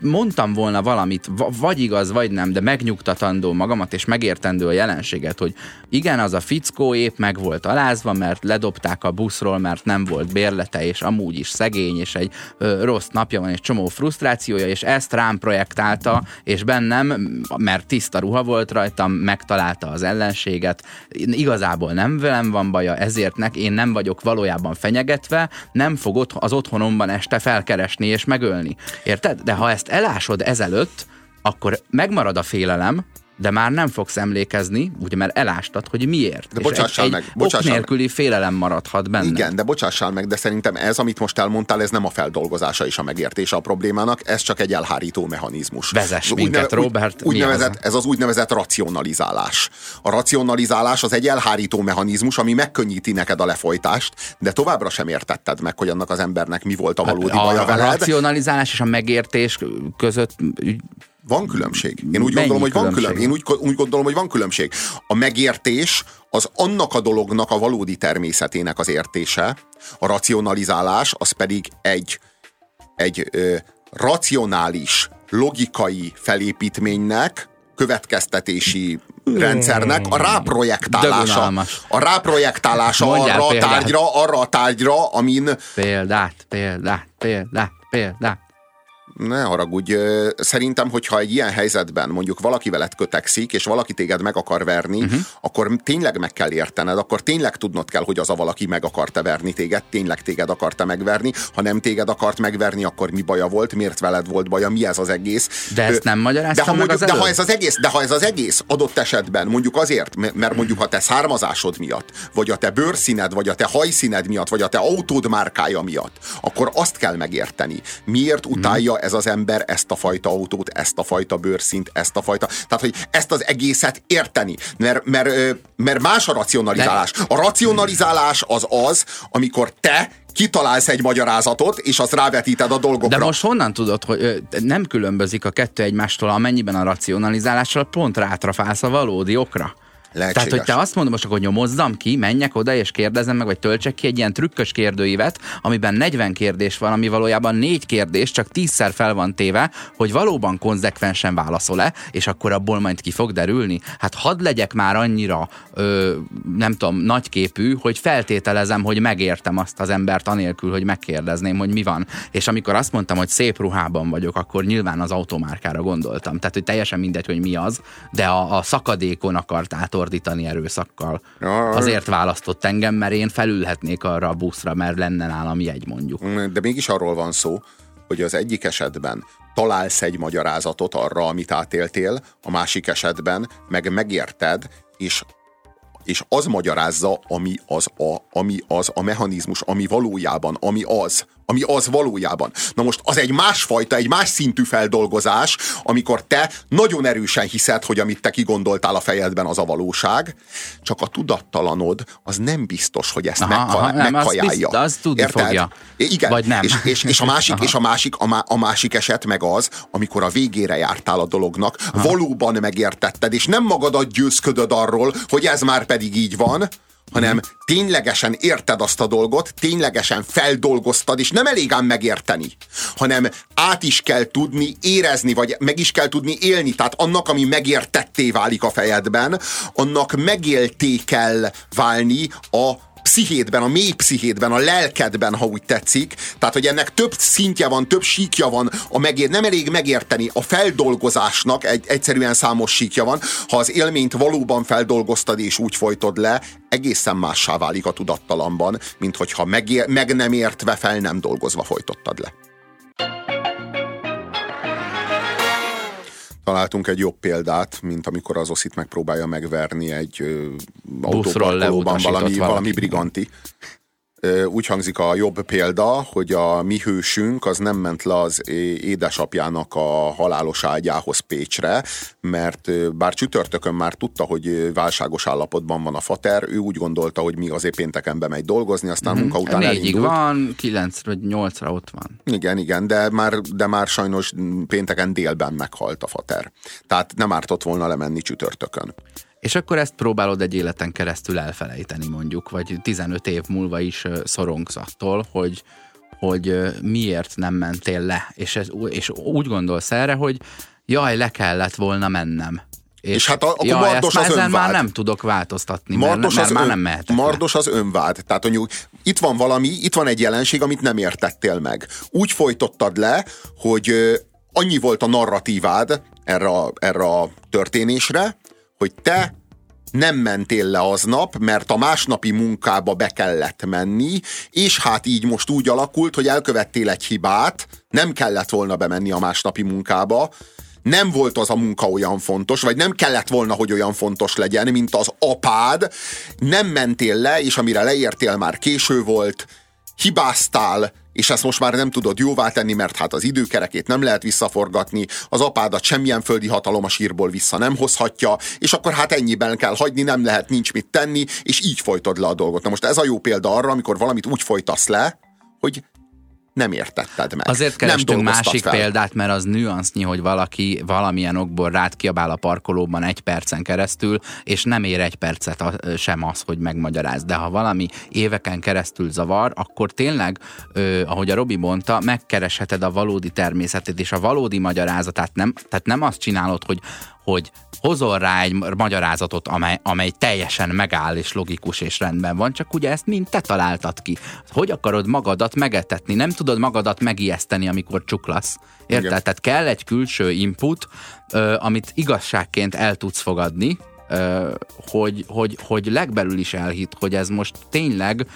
mondtam volna valamit, va- vagy igaz, vagy nem, de megnyugtatandó magamat, és megértendő a jelenséget, hogy igen, az a fickó épp meg volt alázva, mert ledobták a buszról, mert nem volt bérlete, és amúgy is szegény, és egy rossz napja van, és csomó frusztrációja, és ezt rám projektálta, és bennem, mert tiszta ruha volt rajtam, megtalálta az ellenséget. Igazából nem velem van baja, ezért nek, én nem vagyok valójában fenyegetve, nem fog ott, az otthonomban este felkeresni és megölni. Érted? De ha ezt elásod ezelőtt, akkor megmarad a félelem, de már nem fogsz emlékezni, ugye, mert elástad, hogy miért. De bocsássál egy, meg, egy bocsássál ok nélküli félelem maradhat benne. Igen, de bocsássál meg, de szerintem ez, amit most elmondtál, ez nem a feldolgozása és a megértése a problémának, ez csak egy elhárító mechanizmus. Vezess Az minket, Robert, mi úgynevezett, az? ez az úgynevezett racionalizálás. A racionalizálás az egy elhárító mechanizmus, ami megkönnyíti neked a lefolytást, de továbbra sem értetted meg, hogy annak az embernek mi volt a valódi a, baja a veled. racionalizálás és a megértés között Van különbség. Én úgy Mennyi gondolom, hogy van különbség. Én úgy, úgy gondolom, hogy van különbség. A megértés az annak a dolognak a valódi természetének az értése, a racionalizálás az pedig egy, egy ö, racionális, logikai felépítménynek, következtetési rendszernek a ráprojektálása. Dögunalmas. A ráprojektálása Mondjál arra a tárgyra, arra a tárgyra, amin Példát, példát, példát, példát. Ne haragudj, szerintem, hogyha egy ilyen helyzetben mondjuk valaki veled kötekszik, és valaki téged meg akar verni, uh-huh. akkor tényleg meg kell értened, akkor tényleg tudnod kell, hogy az a valaki meg akarta verni téged, tényleg téged akarta megverni, ha nem téged akart megverni, akkor mi baja volt, miért veled volt baja, mi ez az egész. De ezt nem magyaráztam de ha, meg mondjuk, az de ha ez az egész, de ha ez az egész adott esetben, mondjuk azért, mert mondjuk ha te származásod miatt, vagy a te bőrszíned, vagy a te hajszíned miatt, vagy a te autód márkája miatt, akkor azt kell megérteni. Miért utálja ez az ember ezt a fajta autót, ezt a fajta bőrszint, ezt a fajta... Tehát, hogy ezt az egészet érteni. Mert, mert, mert más a racionalizálás. A racionalizálás az az, amikor te kitalálsz egy magyarázatot, és azt rávetíted a dolgokra. De most honnan tudod, hogy nem különbözik a kettő egymástól, amennyiben a racionalizálással pont rátrafálsz a valódi okra? Lehetséges. Tehát, hogy te azt mondod most, akkor nyomozzam ki, menjek oda és kérdezem meg, vagy töltsek ki egy ilyen trükkös kérdőívet, amiben 40 kérdés van, ami valójában négy kérdés, csak tízszer fel van téve, hogy valóban konzekvensen válaszol-e, és akkor abból majd ki fog derülni. Hát hadd legyek már annyira, ö, nem tudom, nagyképű, hogy feltételezem, hogy megértem azt az embert anélkül, hogy megkérdezném, hogy mi van. És amikor azt mondtam, hogy szép ruhában vagyok, akkor nyilván az automárkára gondoltam. Tehát, hogy teljesen mindegy, hogy mi az, de a, a szakadékon akart átordítani erőszakkal. Azért választott engem, mert én felülhetnék arra a buszra, mert lenne nálam jegy mondjuk. De mégis arról van szó, hogy az egyik esetben találsz egy magyarázatot arra, amit átéltél, a másik esetben meg megérted, és és az magyarázza, ami az a, ami az a mechanizmus, ami valójában, ami az, ami az valójában. Na most az egy másfajta, egy más szintű feldolgozás, amikor te nagyon erősen hiszed, hogy amit te kigondoltál a fejedben, az a valóság, csak a tudattalanod az nem biztos, hogy ezt Aha, megka- aha, nem, az megkajálja. bizt- az tudni fogja. Igen. Vagy nem. És, és, és, a másik, Aha. és a másik, a, má, a másik eset meg az, amikor a végére jártál a dolognak, Aha. valóban megértetted, és nem magadat győzködöd arról, hogy ez már pedig így van, hanem ténylegesen érted azt a dolgot, ténylegesen feldolgoztad, és nem elég ám megérteni, hanem át is kell tudni érezni, vagy meg is kell tudni élni. Tehát annak, ami megértetté válik a fejedben, annak megélté kell válni a pszichédben, a mély pszichédben, a lelkedben, ha úgy tetszik. Tehát, hogy ennek több szintje van, több síkja van, a megér, nem elég megérteni. A feldolgozásnak egy, egyszerűen számos síkja van. Ha az élményt valóban feldolgoztad és úgy folytod le, egészen mássá válik a tudattalamban, mint hogyha megér, meg nem értve, fel nem dolgozva folytottad le. Találtunk egy jobb példát, mint amikor az oszit megpróbálja megverni egy autóparkolóban valami, valaki. valami briganti. Úgy hangzik a jobb példa, hogy a mi hősünk az nem ment le az édesapjának a halálos ágyához Pécsre, mert bár csütörtökön már tudta, hogy válságos állapotban van a fater, ő úgy gondolta, hogy mi azért pénteken bemegy dolgozni, aztán Mhm. munka után Négyig elindult. van, kilenc vagy nyolcra ott van. Igen, igen, de már, de már sajnos pénteken délben meghalt a fater. Tehát nem ártott volna lemenni csütörtökön. És akkor ezt próbálod egy életen keresztül elfelejteni mondjuk, vagy 15 év múlva is szorongsz attól, hogy, hogy miért nem mentél le. És, ez, és úgy gondolsz erre, hogy jaj, le kellett volna mennem. És hát a- akkor jaj, mardos az ezen önvád. már nem tudok változtatni, mert, Mardos, mert az, már ön, nem mehetek le. mardos az önvád. Tehát mondjuk itt van valami, itt van egy jelenség, amit nem értettél meg. Úgy folytottad le, hogy annyi volt a narratívád erre, a- erre a történésre, hogy te nem mentél le aznap, mert a másnapi munkába be kellett menni, és hát így most úgy alakult, hogy elkövettél egy hibát, nem kellett volna bemenni a másnapi munkába, nem volt az a munka olyan fontos, vagy nem kellett volna, hogy olyan fontos legyen, mint az apád, nem mentél le, és amire leértél már késő volt, hibáztál, és ezt most már nem tudod jóvá tenni, mert hát az időkerekét nem lehet visszaforgatni, az apádat semmilyen földi hatalom a sírból vissza nem hozhatja, és akkor hát ennyiben kell hagyni, nem lehet, nincs mit tenni, és így folytod le a dolgot. Na most ez a jó példa arra, amikor valamit úgy folytasz le, hogy nem értetted meg. Azért nem kerestünk dolgoztad másik fel. példát, mert az nüansznyi, hogy valaki valamilyen okból rád kiabál a parkolóban egy percen keresztül, és nem ér egy percet a, sem az, hogy megmagyaráz. De ha valami éveken keresztül zavar, akkor tényleg, ö, ahogy a Robi mondta, megkeresheted a valódi természetét és a valódi magyarázatát. Nem, tehát nem azt csinálod, hogy hogy hozol rá egy magyarázatot, amely, amely teljesen megáll és logikus és rendben van, csak ugye ezt mind te találtad ki. Hogy akarod magadat megetetni? Nem tudod magadat megijeszteni, amikor csuklasz. Érted? Igen. Tehát kell egy külső input, ö, amit igazságként el tudsz fogadni, ö, hogy, hogy, hogy legbelül is elhitt, hogy ez most tényleg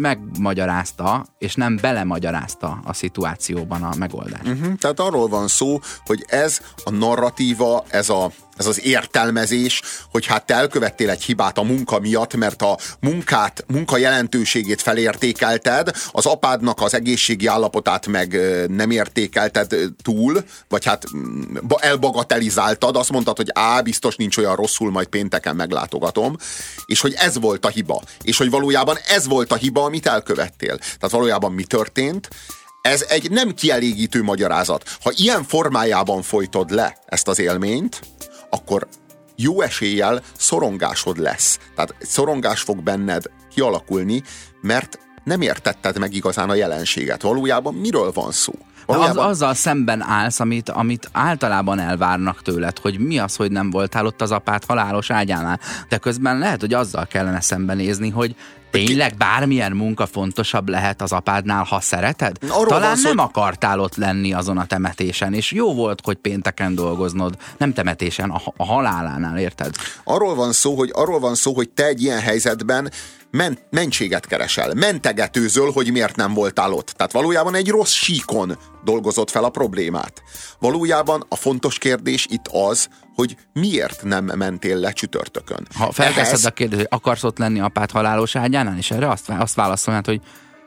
megmagyarázta, és nem belemagyarázta a szituációban a megoldást. Mhm, Tehát arról van szó, hogy ez a narratíva, ez, a, ez az értelmezés, hogy hát te elkövettél egy hibát a munka miatt, mert a munkát, munka jelentőségét felértékelted, az apádnak az egészségi állapotát meg nem értékelted túl, vagy hát mm, ba- elbagatelizáltad, azt mondtad, hogy á, biztos nincs olyan rosszul, majd pénteken meglátogatom, és hogy ez volt a hiba, és hogy valójában ez volt a hiba, amit elkövettél. Tehát valójában mi történt? Ez egy nem kielégítő magyarázat. Ha ilyen formájában folytod le ezt az élményt, akkor jó eséllyel szorongásod lesz. Tehát szorongás fog benned kialakulni, mert nem értetted meg igazán a jelenséget. Valójában miről van szó? De az, Valójában azzal szemben állsz, amit, amit általában elvárnak tőled, hogy mi az, hogy nem voltál ott az apát halálos ágyánál. De közben lehet, hogy azzal kellene szembenézni, hogy tényleg bármilyen munka fontosabb lehet az apádnál, ha szereted? Arról Talán szó, nem hogy- akartál ott lenni azon a temetésen, és jó volt, hogy pénteken dolgoznod, nem temetésen, a, a halálánál, érted? arról van szó, hogy arról van szó, hogy te egy ilyen helyzetben men- mentséget keresel, mentegetőzöl, hogy miért nem voltál ott. Tehát valójában egy rossz síkon dolgozott fel a problémát. Valójában a fontos kérdés itt az, hogy miért nem mentél le csütörtökön. Ha felteszed Ehhez- a kérdést, hogy akarsz ott lenni apád halálos ágyánál, és erre azt, azt válaszolnád, hogy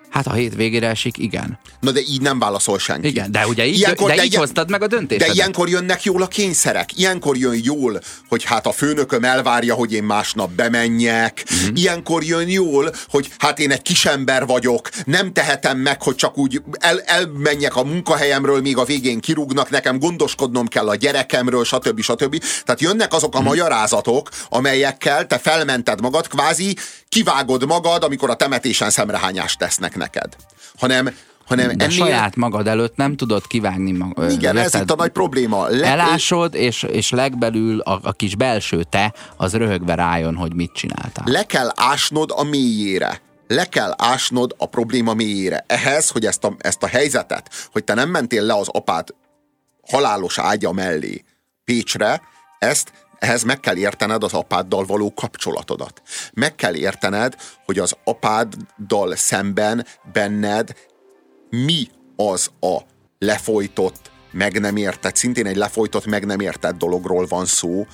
hát a hétvégére esik, igen. Na de így nem válaszol senki. Igen, de ugye így, Ilyenkor- de de így ilyen- hoztad meg a De döntésedet. ilyenkor jönnek jól a kényszerek. Ilyenkor jön jól, hogy hát a főnököm elvárja, hogy én másnap bemenjek. Mhm. Mm-hmm. Ilyenkor jön jól, hogy hát én egy kisember vagyok, nem tehetem meg, hogy csak úgy el, elmenjek a munkahelyemről, még a végén kirúgnak, nekem gondoskodnom kell a gyerekemről, stb. stb. Tehát jönnek azok a magyarázatok, amelyekkel te felmented magad, kvázi kivágod magad, amikor a temetésen szemrehányást tesznek neked. Hanem, hanem De saját magad előtt nem tudod kivágni magad. igen, ez itt a nagy probléma. Le, Elásod, és, és legbelül a, a kis belső te, az röhögve rájön, hogy mit csináltál. le kell ásnod a mélyére. Le kell ásnod a probléma mélyére. Ehhez, hogy ezt a, ezt a helyzetet, hogy te nem mentél le az apád halálos ágya mellé Pécsre, ezt ehhez meg kell értened az apáddal való kapcsolatodat. Meg kell értened, hogy az apáddal szemben benned mi az a lefolytott, meg nem értett, szintén egy lefolytott, meg nem értett dologról van szó,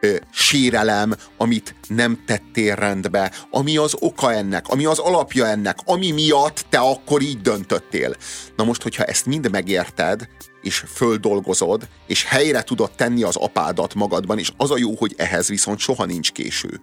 ö, sérelem, amit nem tettél rendbe, ami az oka ennek, ami az alapja ennek, ami miatt te akkor így döntöttél. Na most, hogyha ezt mind megérted, és földolgozod, és helyre tudod tenni az apádat magadban, és az a jó, hogy ehhez viszont soha nincs késő.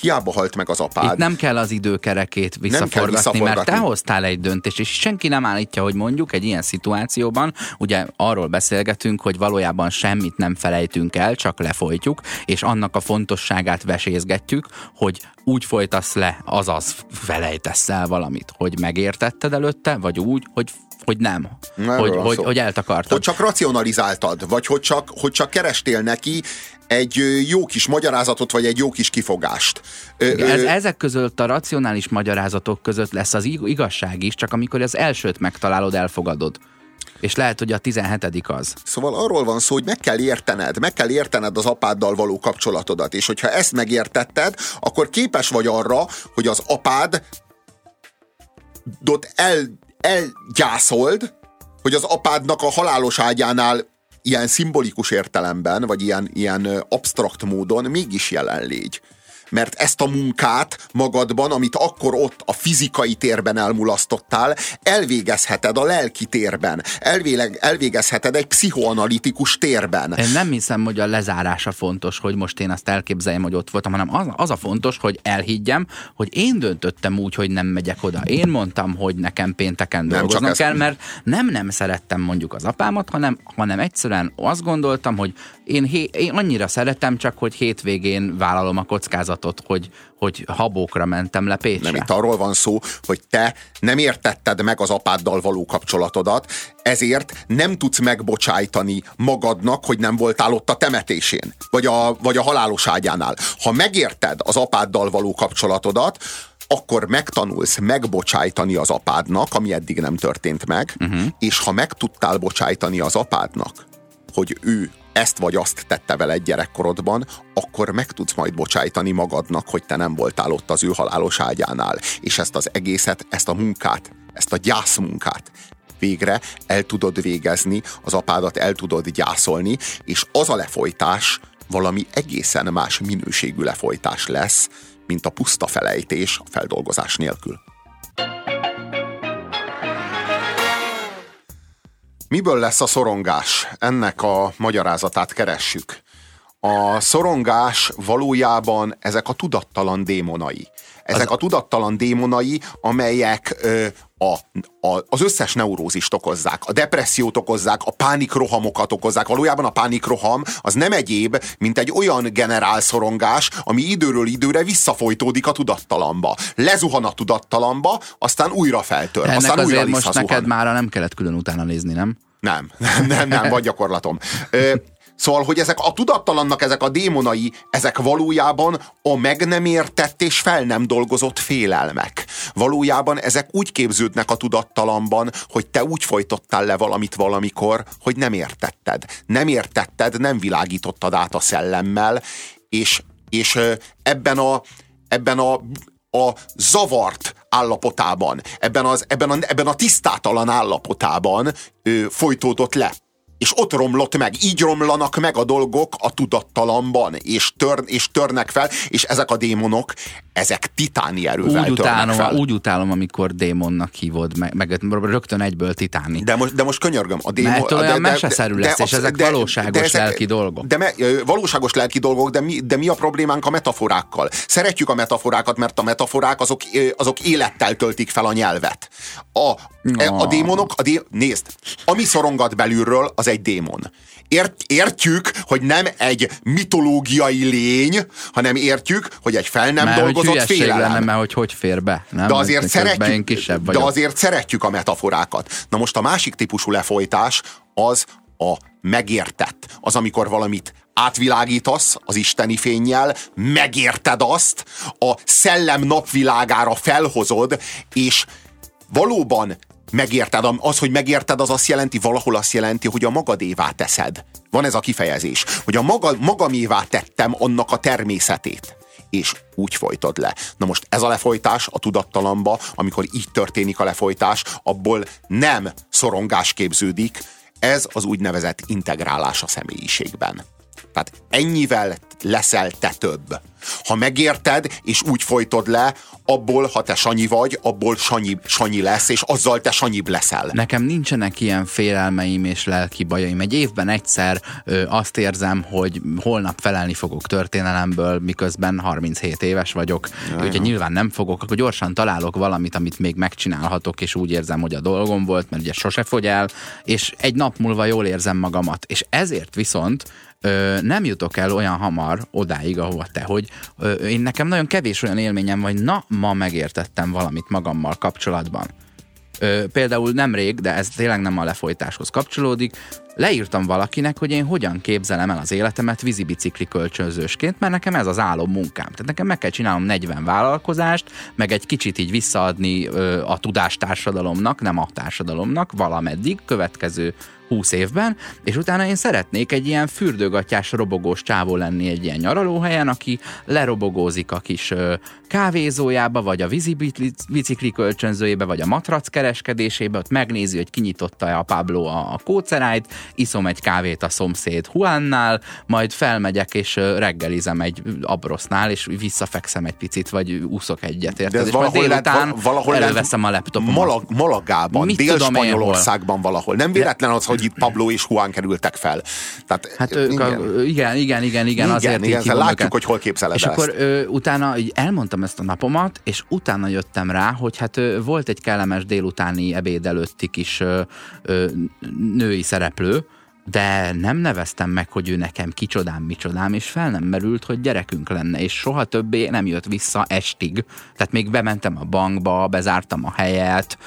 Hiába halt meg az apád. Itt nem kell az időkerekét visszaforgatni, mert visszaforgatni. te hoztál egy döntést, és senki nem állítja, hogy mondjuk egy ilyen szituációban, ugye arról beszélgetünk, hogy valójában semmit nem felejtünk el, csak lefolytjuk, és annak a fontosságát vesézgetjük, hogy úgy folytasz le, azaz felejtesz el valamit, hogy megértetted előtte, vagy úgy, hogy hogy nem, Erről hogy, hogy, szó. hogy eltakartad. Hogy csak racionalizáltad, vagy hogy csak, hogy csak kerestél neki egy jó kis magyarázatot, vagy egy jó kis kifogást. Ö, Ez, ezek között a racionális magyarázatok között lesz az ig- igazság is, csak amikor az elsőt megtalálod, elfogadod. És lehet, hogy a 17 az. Szóval arról van szó, hogy meg kell értened, meg kell értened az apáddal való kapcsolatodat, és hogyha ezt megértetted, akkor képes vagy arra, hogy az apád el, elgyászold, hogy az apádnak a halálos ágyánál ilyen szimbolikus értelemben, vagy ilyen, ilyen absztrakt módon mégis jelen légy. Mert ezt a munkát magadban, amit akkor ott a fizikai térben elmulasztottál, elvégezheted a lelki térben, elvéleg, elvégezheted egy pszichoanalitikus térben. Én nem hiszem, hogy a lezárása fontos, hogy most én azt elképzeljem, hogy ott voltam, hanem az, az a fontos, hogy elhiggyem, hogy én döntöttem úgy, hogy nem megyek oda. Én mondtam, hogy nekem pénteken Nem, dolgoznom ezt- kell, mert nem nem szerettem mondjuk az apámat, hanem, hanem egyszerűen azt gondoltam, hogy én, hé, én annyira szeretem, csak hogy hétvégén vállalom a kockázatot, hogy, hogy habókra mentem le Pécsre. Nem itt arról van szó, hogy te nem értetted meg az apáddal való kapcsolatodat, ezért nem tudsz megbocsájtani magadnak, hogy nem voltál ott a temetésén, vagy a, vagy a halálos ágyánál. Ha megérted az apáddal való kapcsolatodat, akkor megtanulsz megbocsájtani az apádnak, ami eddig nem történt meg, uh-huh. és ha meg tudtál bocsájtani az apádnak, hogy ő ezt vagy azt tette veled gyerekkorodban, akkor meg tudsz majd bocsájtani magadnak, hogy te nem voltál ott az ő halálos ágyánál. És ezt az egészet, ezt a munkát, ezt a gyászmunkát végre el tudod végezni, az apádat el tudod gyászolni, és az a lefolytás valami egészen más minőségű lefolytás lesz, mint a puszta felejtés a feldolgozás nélkül. Miből lesz a szorongás? Ennek a magyarázatát keressük. A szorongás valójában ezek a tudattalan démonai. Ezek a tudattalan démonai, amelyek ö, a, a, az összes neurózist okozzák, a depressziót okozzák, a pánikrohamokat okozzák. Valójában a pánikroham az nem egyéb, mint egy olyan generálszorongás, ami időről időre visszafolytódik a tudattalamba. Lezuhan a tudattalamba, aztán újra feltör, Ennek aztán újra azért most visszazuhan. neked már nem kellett külön utána nézni, nem? Nem, nem, nem, nem van gyakorlatom. Ö, Szóval, hogy ezek a tudattalannak, ezek a démonai, ezek valójában a meg nem értett és fel nem dolgozott félelmek. Valójában ezek úgy képződnek a tudattalamban, hogy te úgy folytottál le valamit valamikor, hogy nem értetted. Nem értetted, nem világítottad át a szellemmel, és, és ebben a, ebben a a zavart állapotában, ebben, az, ebben, a, ebben a tisztátalan állapotában ö, folytódott le. És ott romlott meg, így romlanak meg a dolgok a tudattalamban, és, tör, és törnek fel, és ezek a démonok, ezek titáni erővel Úgy utálom, fel. úgy utálom, amikor démonnak hívod, meg, meg rögtön egyből titáni. De most, de most könyörgöm, a démon... Mert olyan de- de- meseszerű de- lesz, de és ezek valóságos lelki dolgok. De me, valóságos lelki dolgok, de mi, de mi a problémánk a metaforákkal? Szeretjük a metaforákat, mert a metaforák azok, azok élettel töltik fel a nyelvet. A, e, a démonok, a dé, nézd, ami szorongat belülről, az egy démon. Ért, értjük, hogy nem egy mitológiai lény, hanem értjük, hogy egy fel nem mert hogy dolgozott hülyesség félelem. lenne, mert hogy hogy fér be. Nem? De azért, szeretjük, Én kisebb de azért szeretjük a metaforákat. Na most a másik típusú lefolytás az a megértett. Az, amikor valamit átvilágítasz az isteni fényjel, megérted azt, a szellem napvilágára felhozod, és valóban megérted. Az, hogy megérted, az azt jelenti, valahol azt jelenti, hogy a magadévá teszed. Van ez a kifejezés, hogy a maga, magamévá tettem annak a természetét és úgy folytod le. Na most ez a lefolytás a tudattalamba, amikor így történik a lefolytás, abból nem szorongás képződik, ez az úgynevezett integrálás a személyiségben. Tehát ennyivel leszel te több. Ha megérted, és úgy folytod le, abból, ha te Sanyi vagy, abból Sanyi, Sanyi lesz, és azzal te Sanyibb leszel. Nekem nincsenek ilyen félelmeim és lelki bajaim. Egy évben egyszer ö, azt érzem, hogy holnap felelni fogok történelemből, miközben 37 éves vagyok. Úgyhogy nyilván nem fogok, akkor gyorsan találok valamit, amit még megcsinálhatok, és úgy érzem, hogy a dolgom volt, mert ugye sose fogy el, és egy nap múlva jól érzem magamat. És ezért viszont ö, nem jutok el olyan hamar odáig, ahova te, hogy ö, én nekem nagyon kevés olyan élményem, vagy na, ma megértettem valamit magammal kapcsolatban. Ö, például nemrég, de ez tényleg nem a lefolytáshoz kapcsolódik, leírtam valakinek, hogy én hogyan képzelem el az életemet vízibicikli kölcsönzősként, mert nekem ez az álom munkám. Tehát nekem meg kell csinálnom 40 vállalkozást, meg egy kicsit így visszaadni ö, a tudástársadalomnak, nem a társadalomnak, valameddig, következő 20 évben, és utána én szeretnék egy ilyen fürdőgatjás, robogós csávó lenni egy ilyen nyaralóhelyen, aki lerobogózik a kis ö, kávézójába, vagy a vízibicikli kölcsönzőjébe, vagy a matrac kereskedésébe, ott megnézi, hogy kinyitotta-e a Pablo a, a kócerájt, iszom egy kávét a szomszéd Juannál, majd felmegyek és reggelizem egy abrosznál, és visszafekszem egy picit, vagy úszok egyet, érted? De ez és valahol délután val- valahol előveszem a laptopomat. Malag, Malagában, Dél-Spanyolországban valahol. Nem véletlen az, hogy itt Pablo és Juan kerültek fel. Tehát, Hát ők igen. A, igen, igen, igen, igen, azért igen, így látjuk, őket. hogy hol képzeled És el akkor ezt. ö, utána így elmondtam ezt a napomat, és utána jöttem rá, hogy hát ö, volt egy kellemes délutáni ebéd előtti kis ö, ö, női szereplő, de nem neveztem meg, hogy ő nekem kicsodám, micsodám, és fel nem merült, hogy gyerekünk lenne, és soha többé nem jött vissza estig. Tehát még bementem a bankba, bezártam a helyet,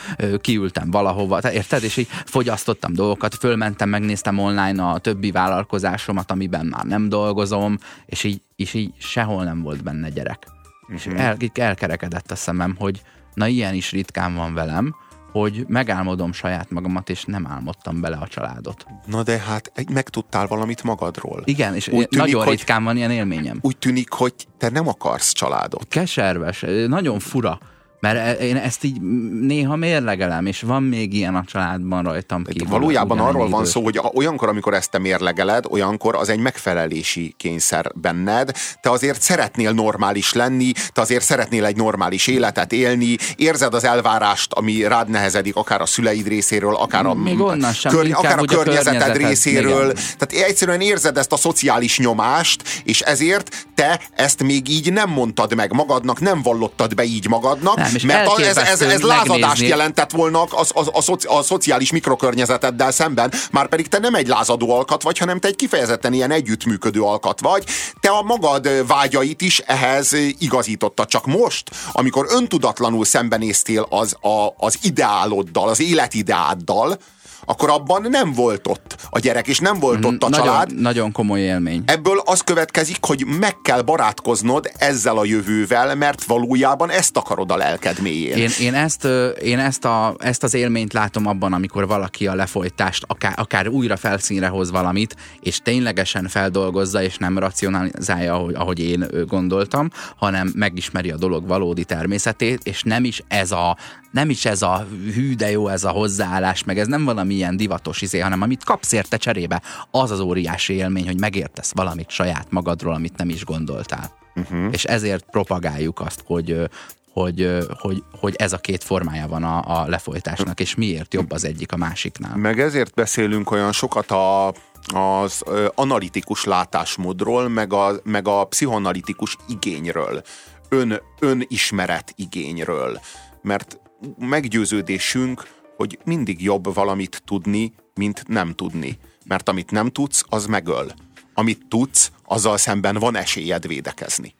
kiültem valahova, érted? És így fogyasztottam dolgokat, fölmentem, megnéztem online a többi vállalkozásomat, amiben már nem dolgozom, és így, és így sehol nem volt benne gyerek. És el, így elkerekedett a szemem, hogy na ilyen is ritkán van velem, hogy megálmodom saját magamat, és nem álmodtam bele a családot. Na de hát megtudtál valamit magadról. Igen, és Úgy tűnik, nagyon hogy- ritkán van ilyen élményem. Úgy tűnik, hogy te nem akarsz családot. Keserves, nagyon fura. Mert én ezt így néha mérlegelem, és van még ilyen a családban rajtam kívül. Valójában arról van szó, hogy a- olyankor, amikor ezt te mérlegeled, olyankor az egy megfelelési kényszer benned. Te azért szeretnél normális lenni, te azért szeretnél egy normális életet élni, érzed az elvárást, ami rád nehezedik, akár a szüleid részéről, akár a, Még onnan sem, inkább akár a a környezeted környezeted, részéről. igen. Tehát egyszerűen érzed ezt a szociális nyomást, és ezért te ezt még így nem mondtad meg magadnak, nem vallottad be így magadnak, Nem, és mert ez, ez, ez lázadást jelentett volna a, a, a, szoci- a szociális mikrokörnyezeteddel szemben, már pedig te nem egy lázadó alkat vagy, hanem te egy kifejezetten ilyen együttműködő alkat vagy. Te a magad vágyait is ehhez ö, igazítottad. Csak most, amikor öntudatlanul szembenéztél az, a, az ideáloddal, az életideáddal, akkor abban nem volt ott a gyerek, és nem volt ott a nagyon, család, Nagyon komoly élmény. Ebből az következik, hogy meg kell barátkoznod ezzel a jövővel, mert valójában ezt akarod a lelked mélyén. Én, én, ezt, én ezt, a, ezt az élményt látom abban, amikor valaki a lefolytást akár, akár újra felszínre hoz valamit, és ténylegesen feldolgozza, és nem racionalizálja, ahogy, ahogy én gondoltam, hanem megismeri a dolog valódi természetét, és nem is ez a nem is ez a hű, de jó ez a hozzáállás, meg ez nem valami ilyen divatos izé, hanem amit kapsz érte cserébe, az az óriási élmény, hogy megértesz valamit saját magadról, amit nem is gondoltál. Uh-huh. És ezért propagáljuk azt, hogy hogy, hogy, hogy ez a két formája van a, a lefolytásnak, és miért jobb az egyik a másiknál. Meg ezért beszélünk olyan sokat a, az ö, analitikus látásmódról, meg a, meg a pszichoanalitikus igényről, ön, önismeret igényről. Mert meggyőződésünk, hogy mindig jobb valamit tudni, mint nem tudni. Mert amit nem tudsz, az megöl. Amit tudsz, azzal szemben van esélyed védekezni.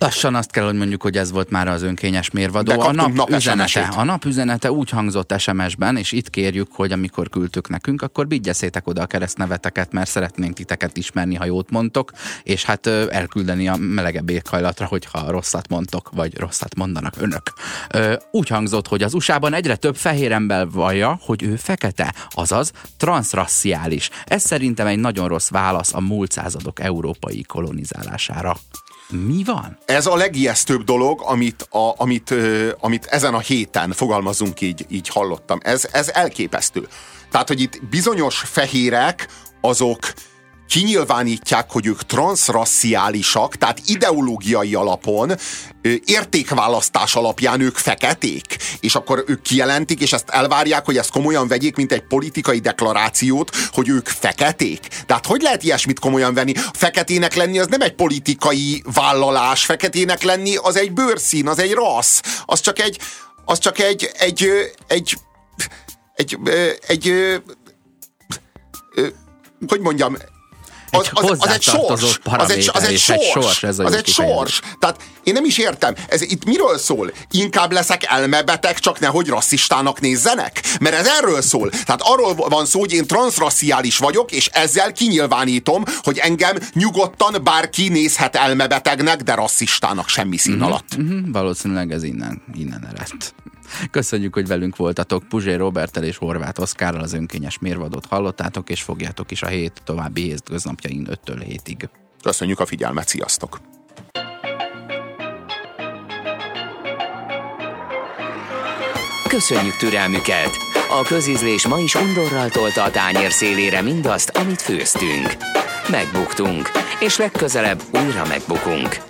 Lassan azt kell, hogy mondjuk, hogy ez volt már az önkényes mérvadó. A nap, nap üzenete, a nap üzenete úgy hangzott SMS-ben, és itt kérjük, hogy amikor küldtük nekünk, akkor vigyeszétek oda a keresztneveteket, mert szeretnénk titeket ismerni, ha jót mondtok, és hát elküldeni a melegebb éghajlatra, hogyha rosszat mondtok, vagy rosszat mondanak önök. Úgy hangzott, hogy az USA-ban egyre több fehér ember vallja, hogy ő fekete, azaz transraciális. Ez szerintem egy nagyon rossz válasz a múlt századok európai kolonizálására. Mi van? Ez a legijesztőbb dolog, amit, a, amit, amit ezen a héten, fogalmazunk így, így hallottam. Ez, ez elképesztő. Tehát, hogy itt bizonyos fehérek, azok kinyilvánítják, hogy ők transzraciálisak, tehát ideológiai alapon, értékválasztás alapján ők feketék, és akkor ők kijelentik, és ezt elvárják, hogy ezt komolyan vegyék, mint egy politikai deklarációt, hogy ők feketék. Tehát hogy lehet ilyesmit komolyan venni? Feketének lenni az nem egy politikai vállalás, feketének lenni az egy bőrszín, az egy rassz, az csak egy, az csak egy, egy, egy, egy, egy, egy, ö, hogy mondjam, az, az, az egy sors, az egy, az egy és egy sors, sors, ez az egy kifejezés. sors. Tehát én nem is értem, ez itt miről szól? Inkább leszek elmebeteg, csak nehogy rasszistának nézzenek? Mert ez erről szól. Tehát arról van szó, hogy én transzraciális vagyok, és ezzel kinyilvánítom, hogy engem nyugodtan bárki nézhet elmebetegnek, de rasszistának semmi szín alatt. Mhm, valószínűleg ez innen, innen eredt. Köszönjük, hogy velünk voltatok. Puzsé Robertel és Horváth Oszkárral az önkényes mérvadót hallottátok, és fogjátok is a hét további hétköznapjain 5-től 7-ig. Köszönjük a figyelmet, sziasztok! Köszönjük türelmüket! A közízlés ma is undorral tolta a tányér szélére mindazt, amit főztünk. Megbuktunk, és legközelebb újra megbukunk.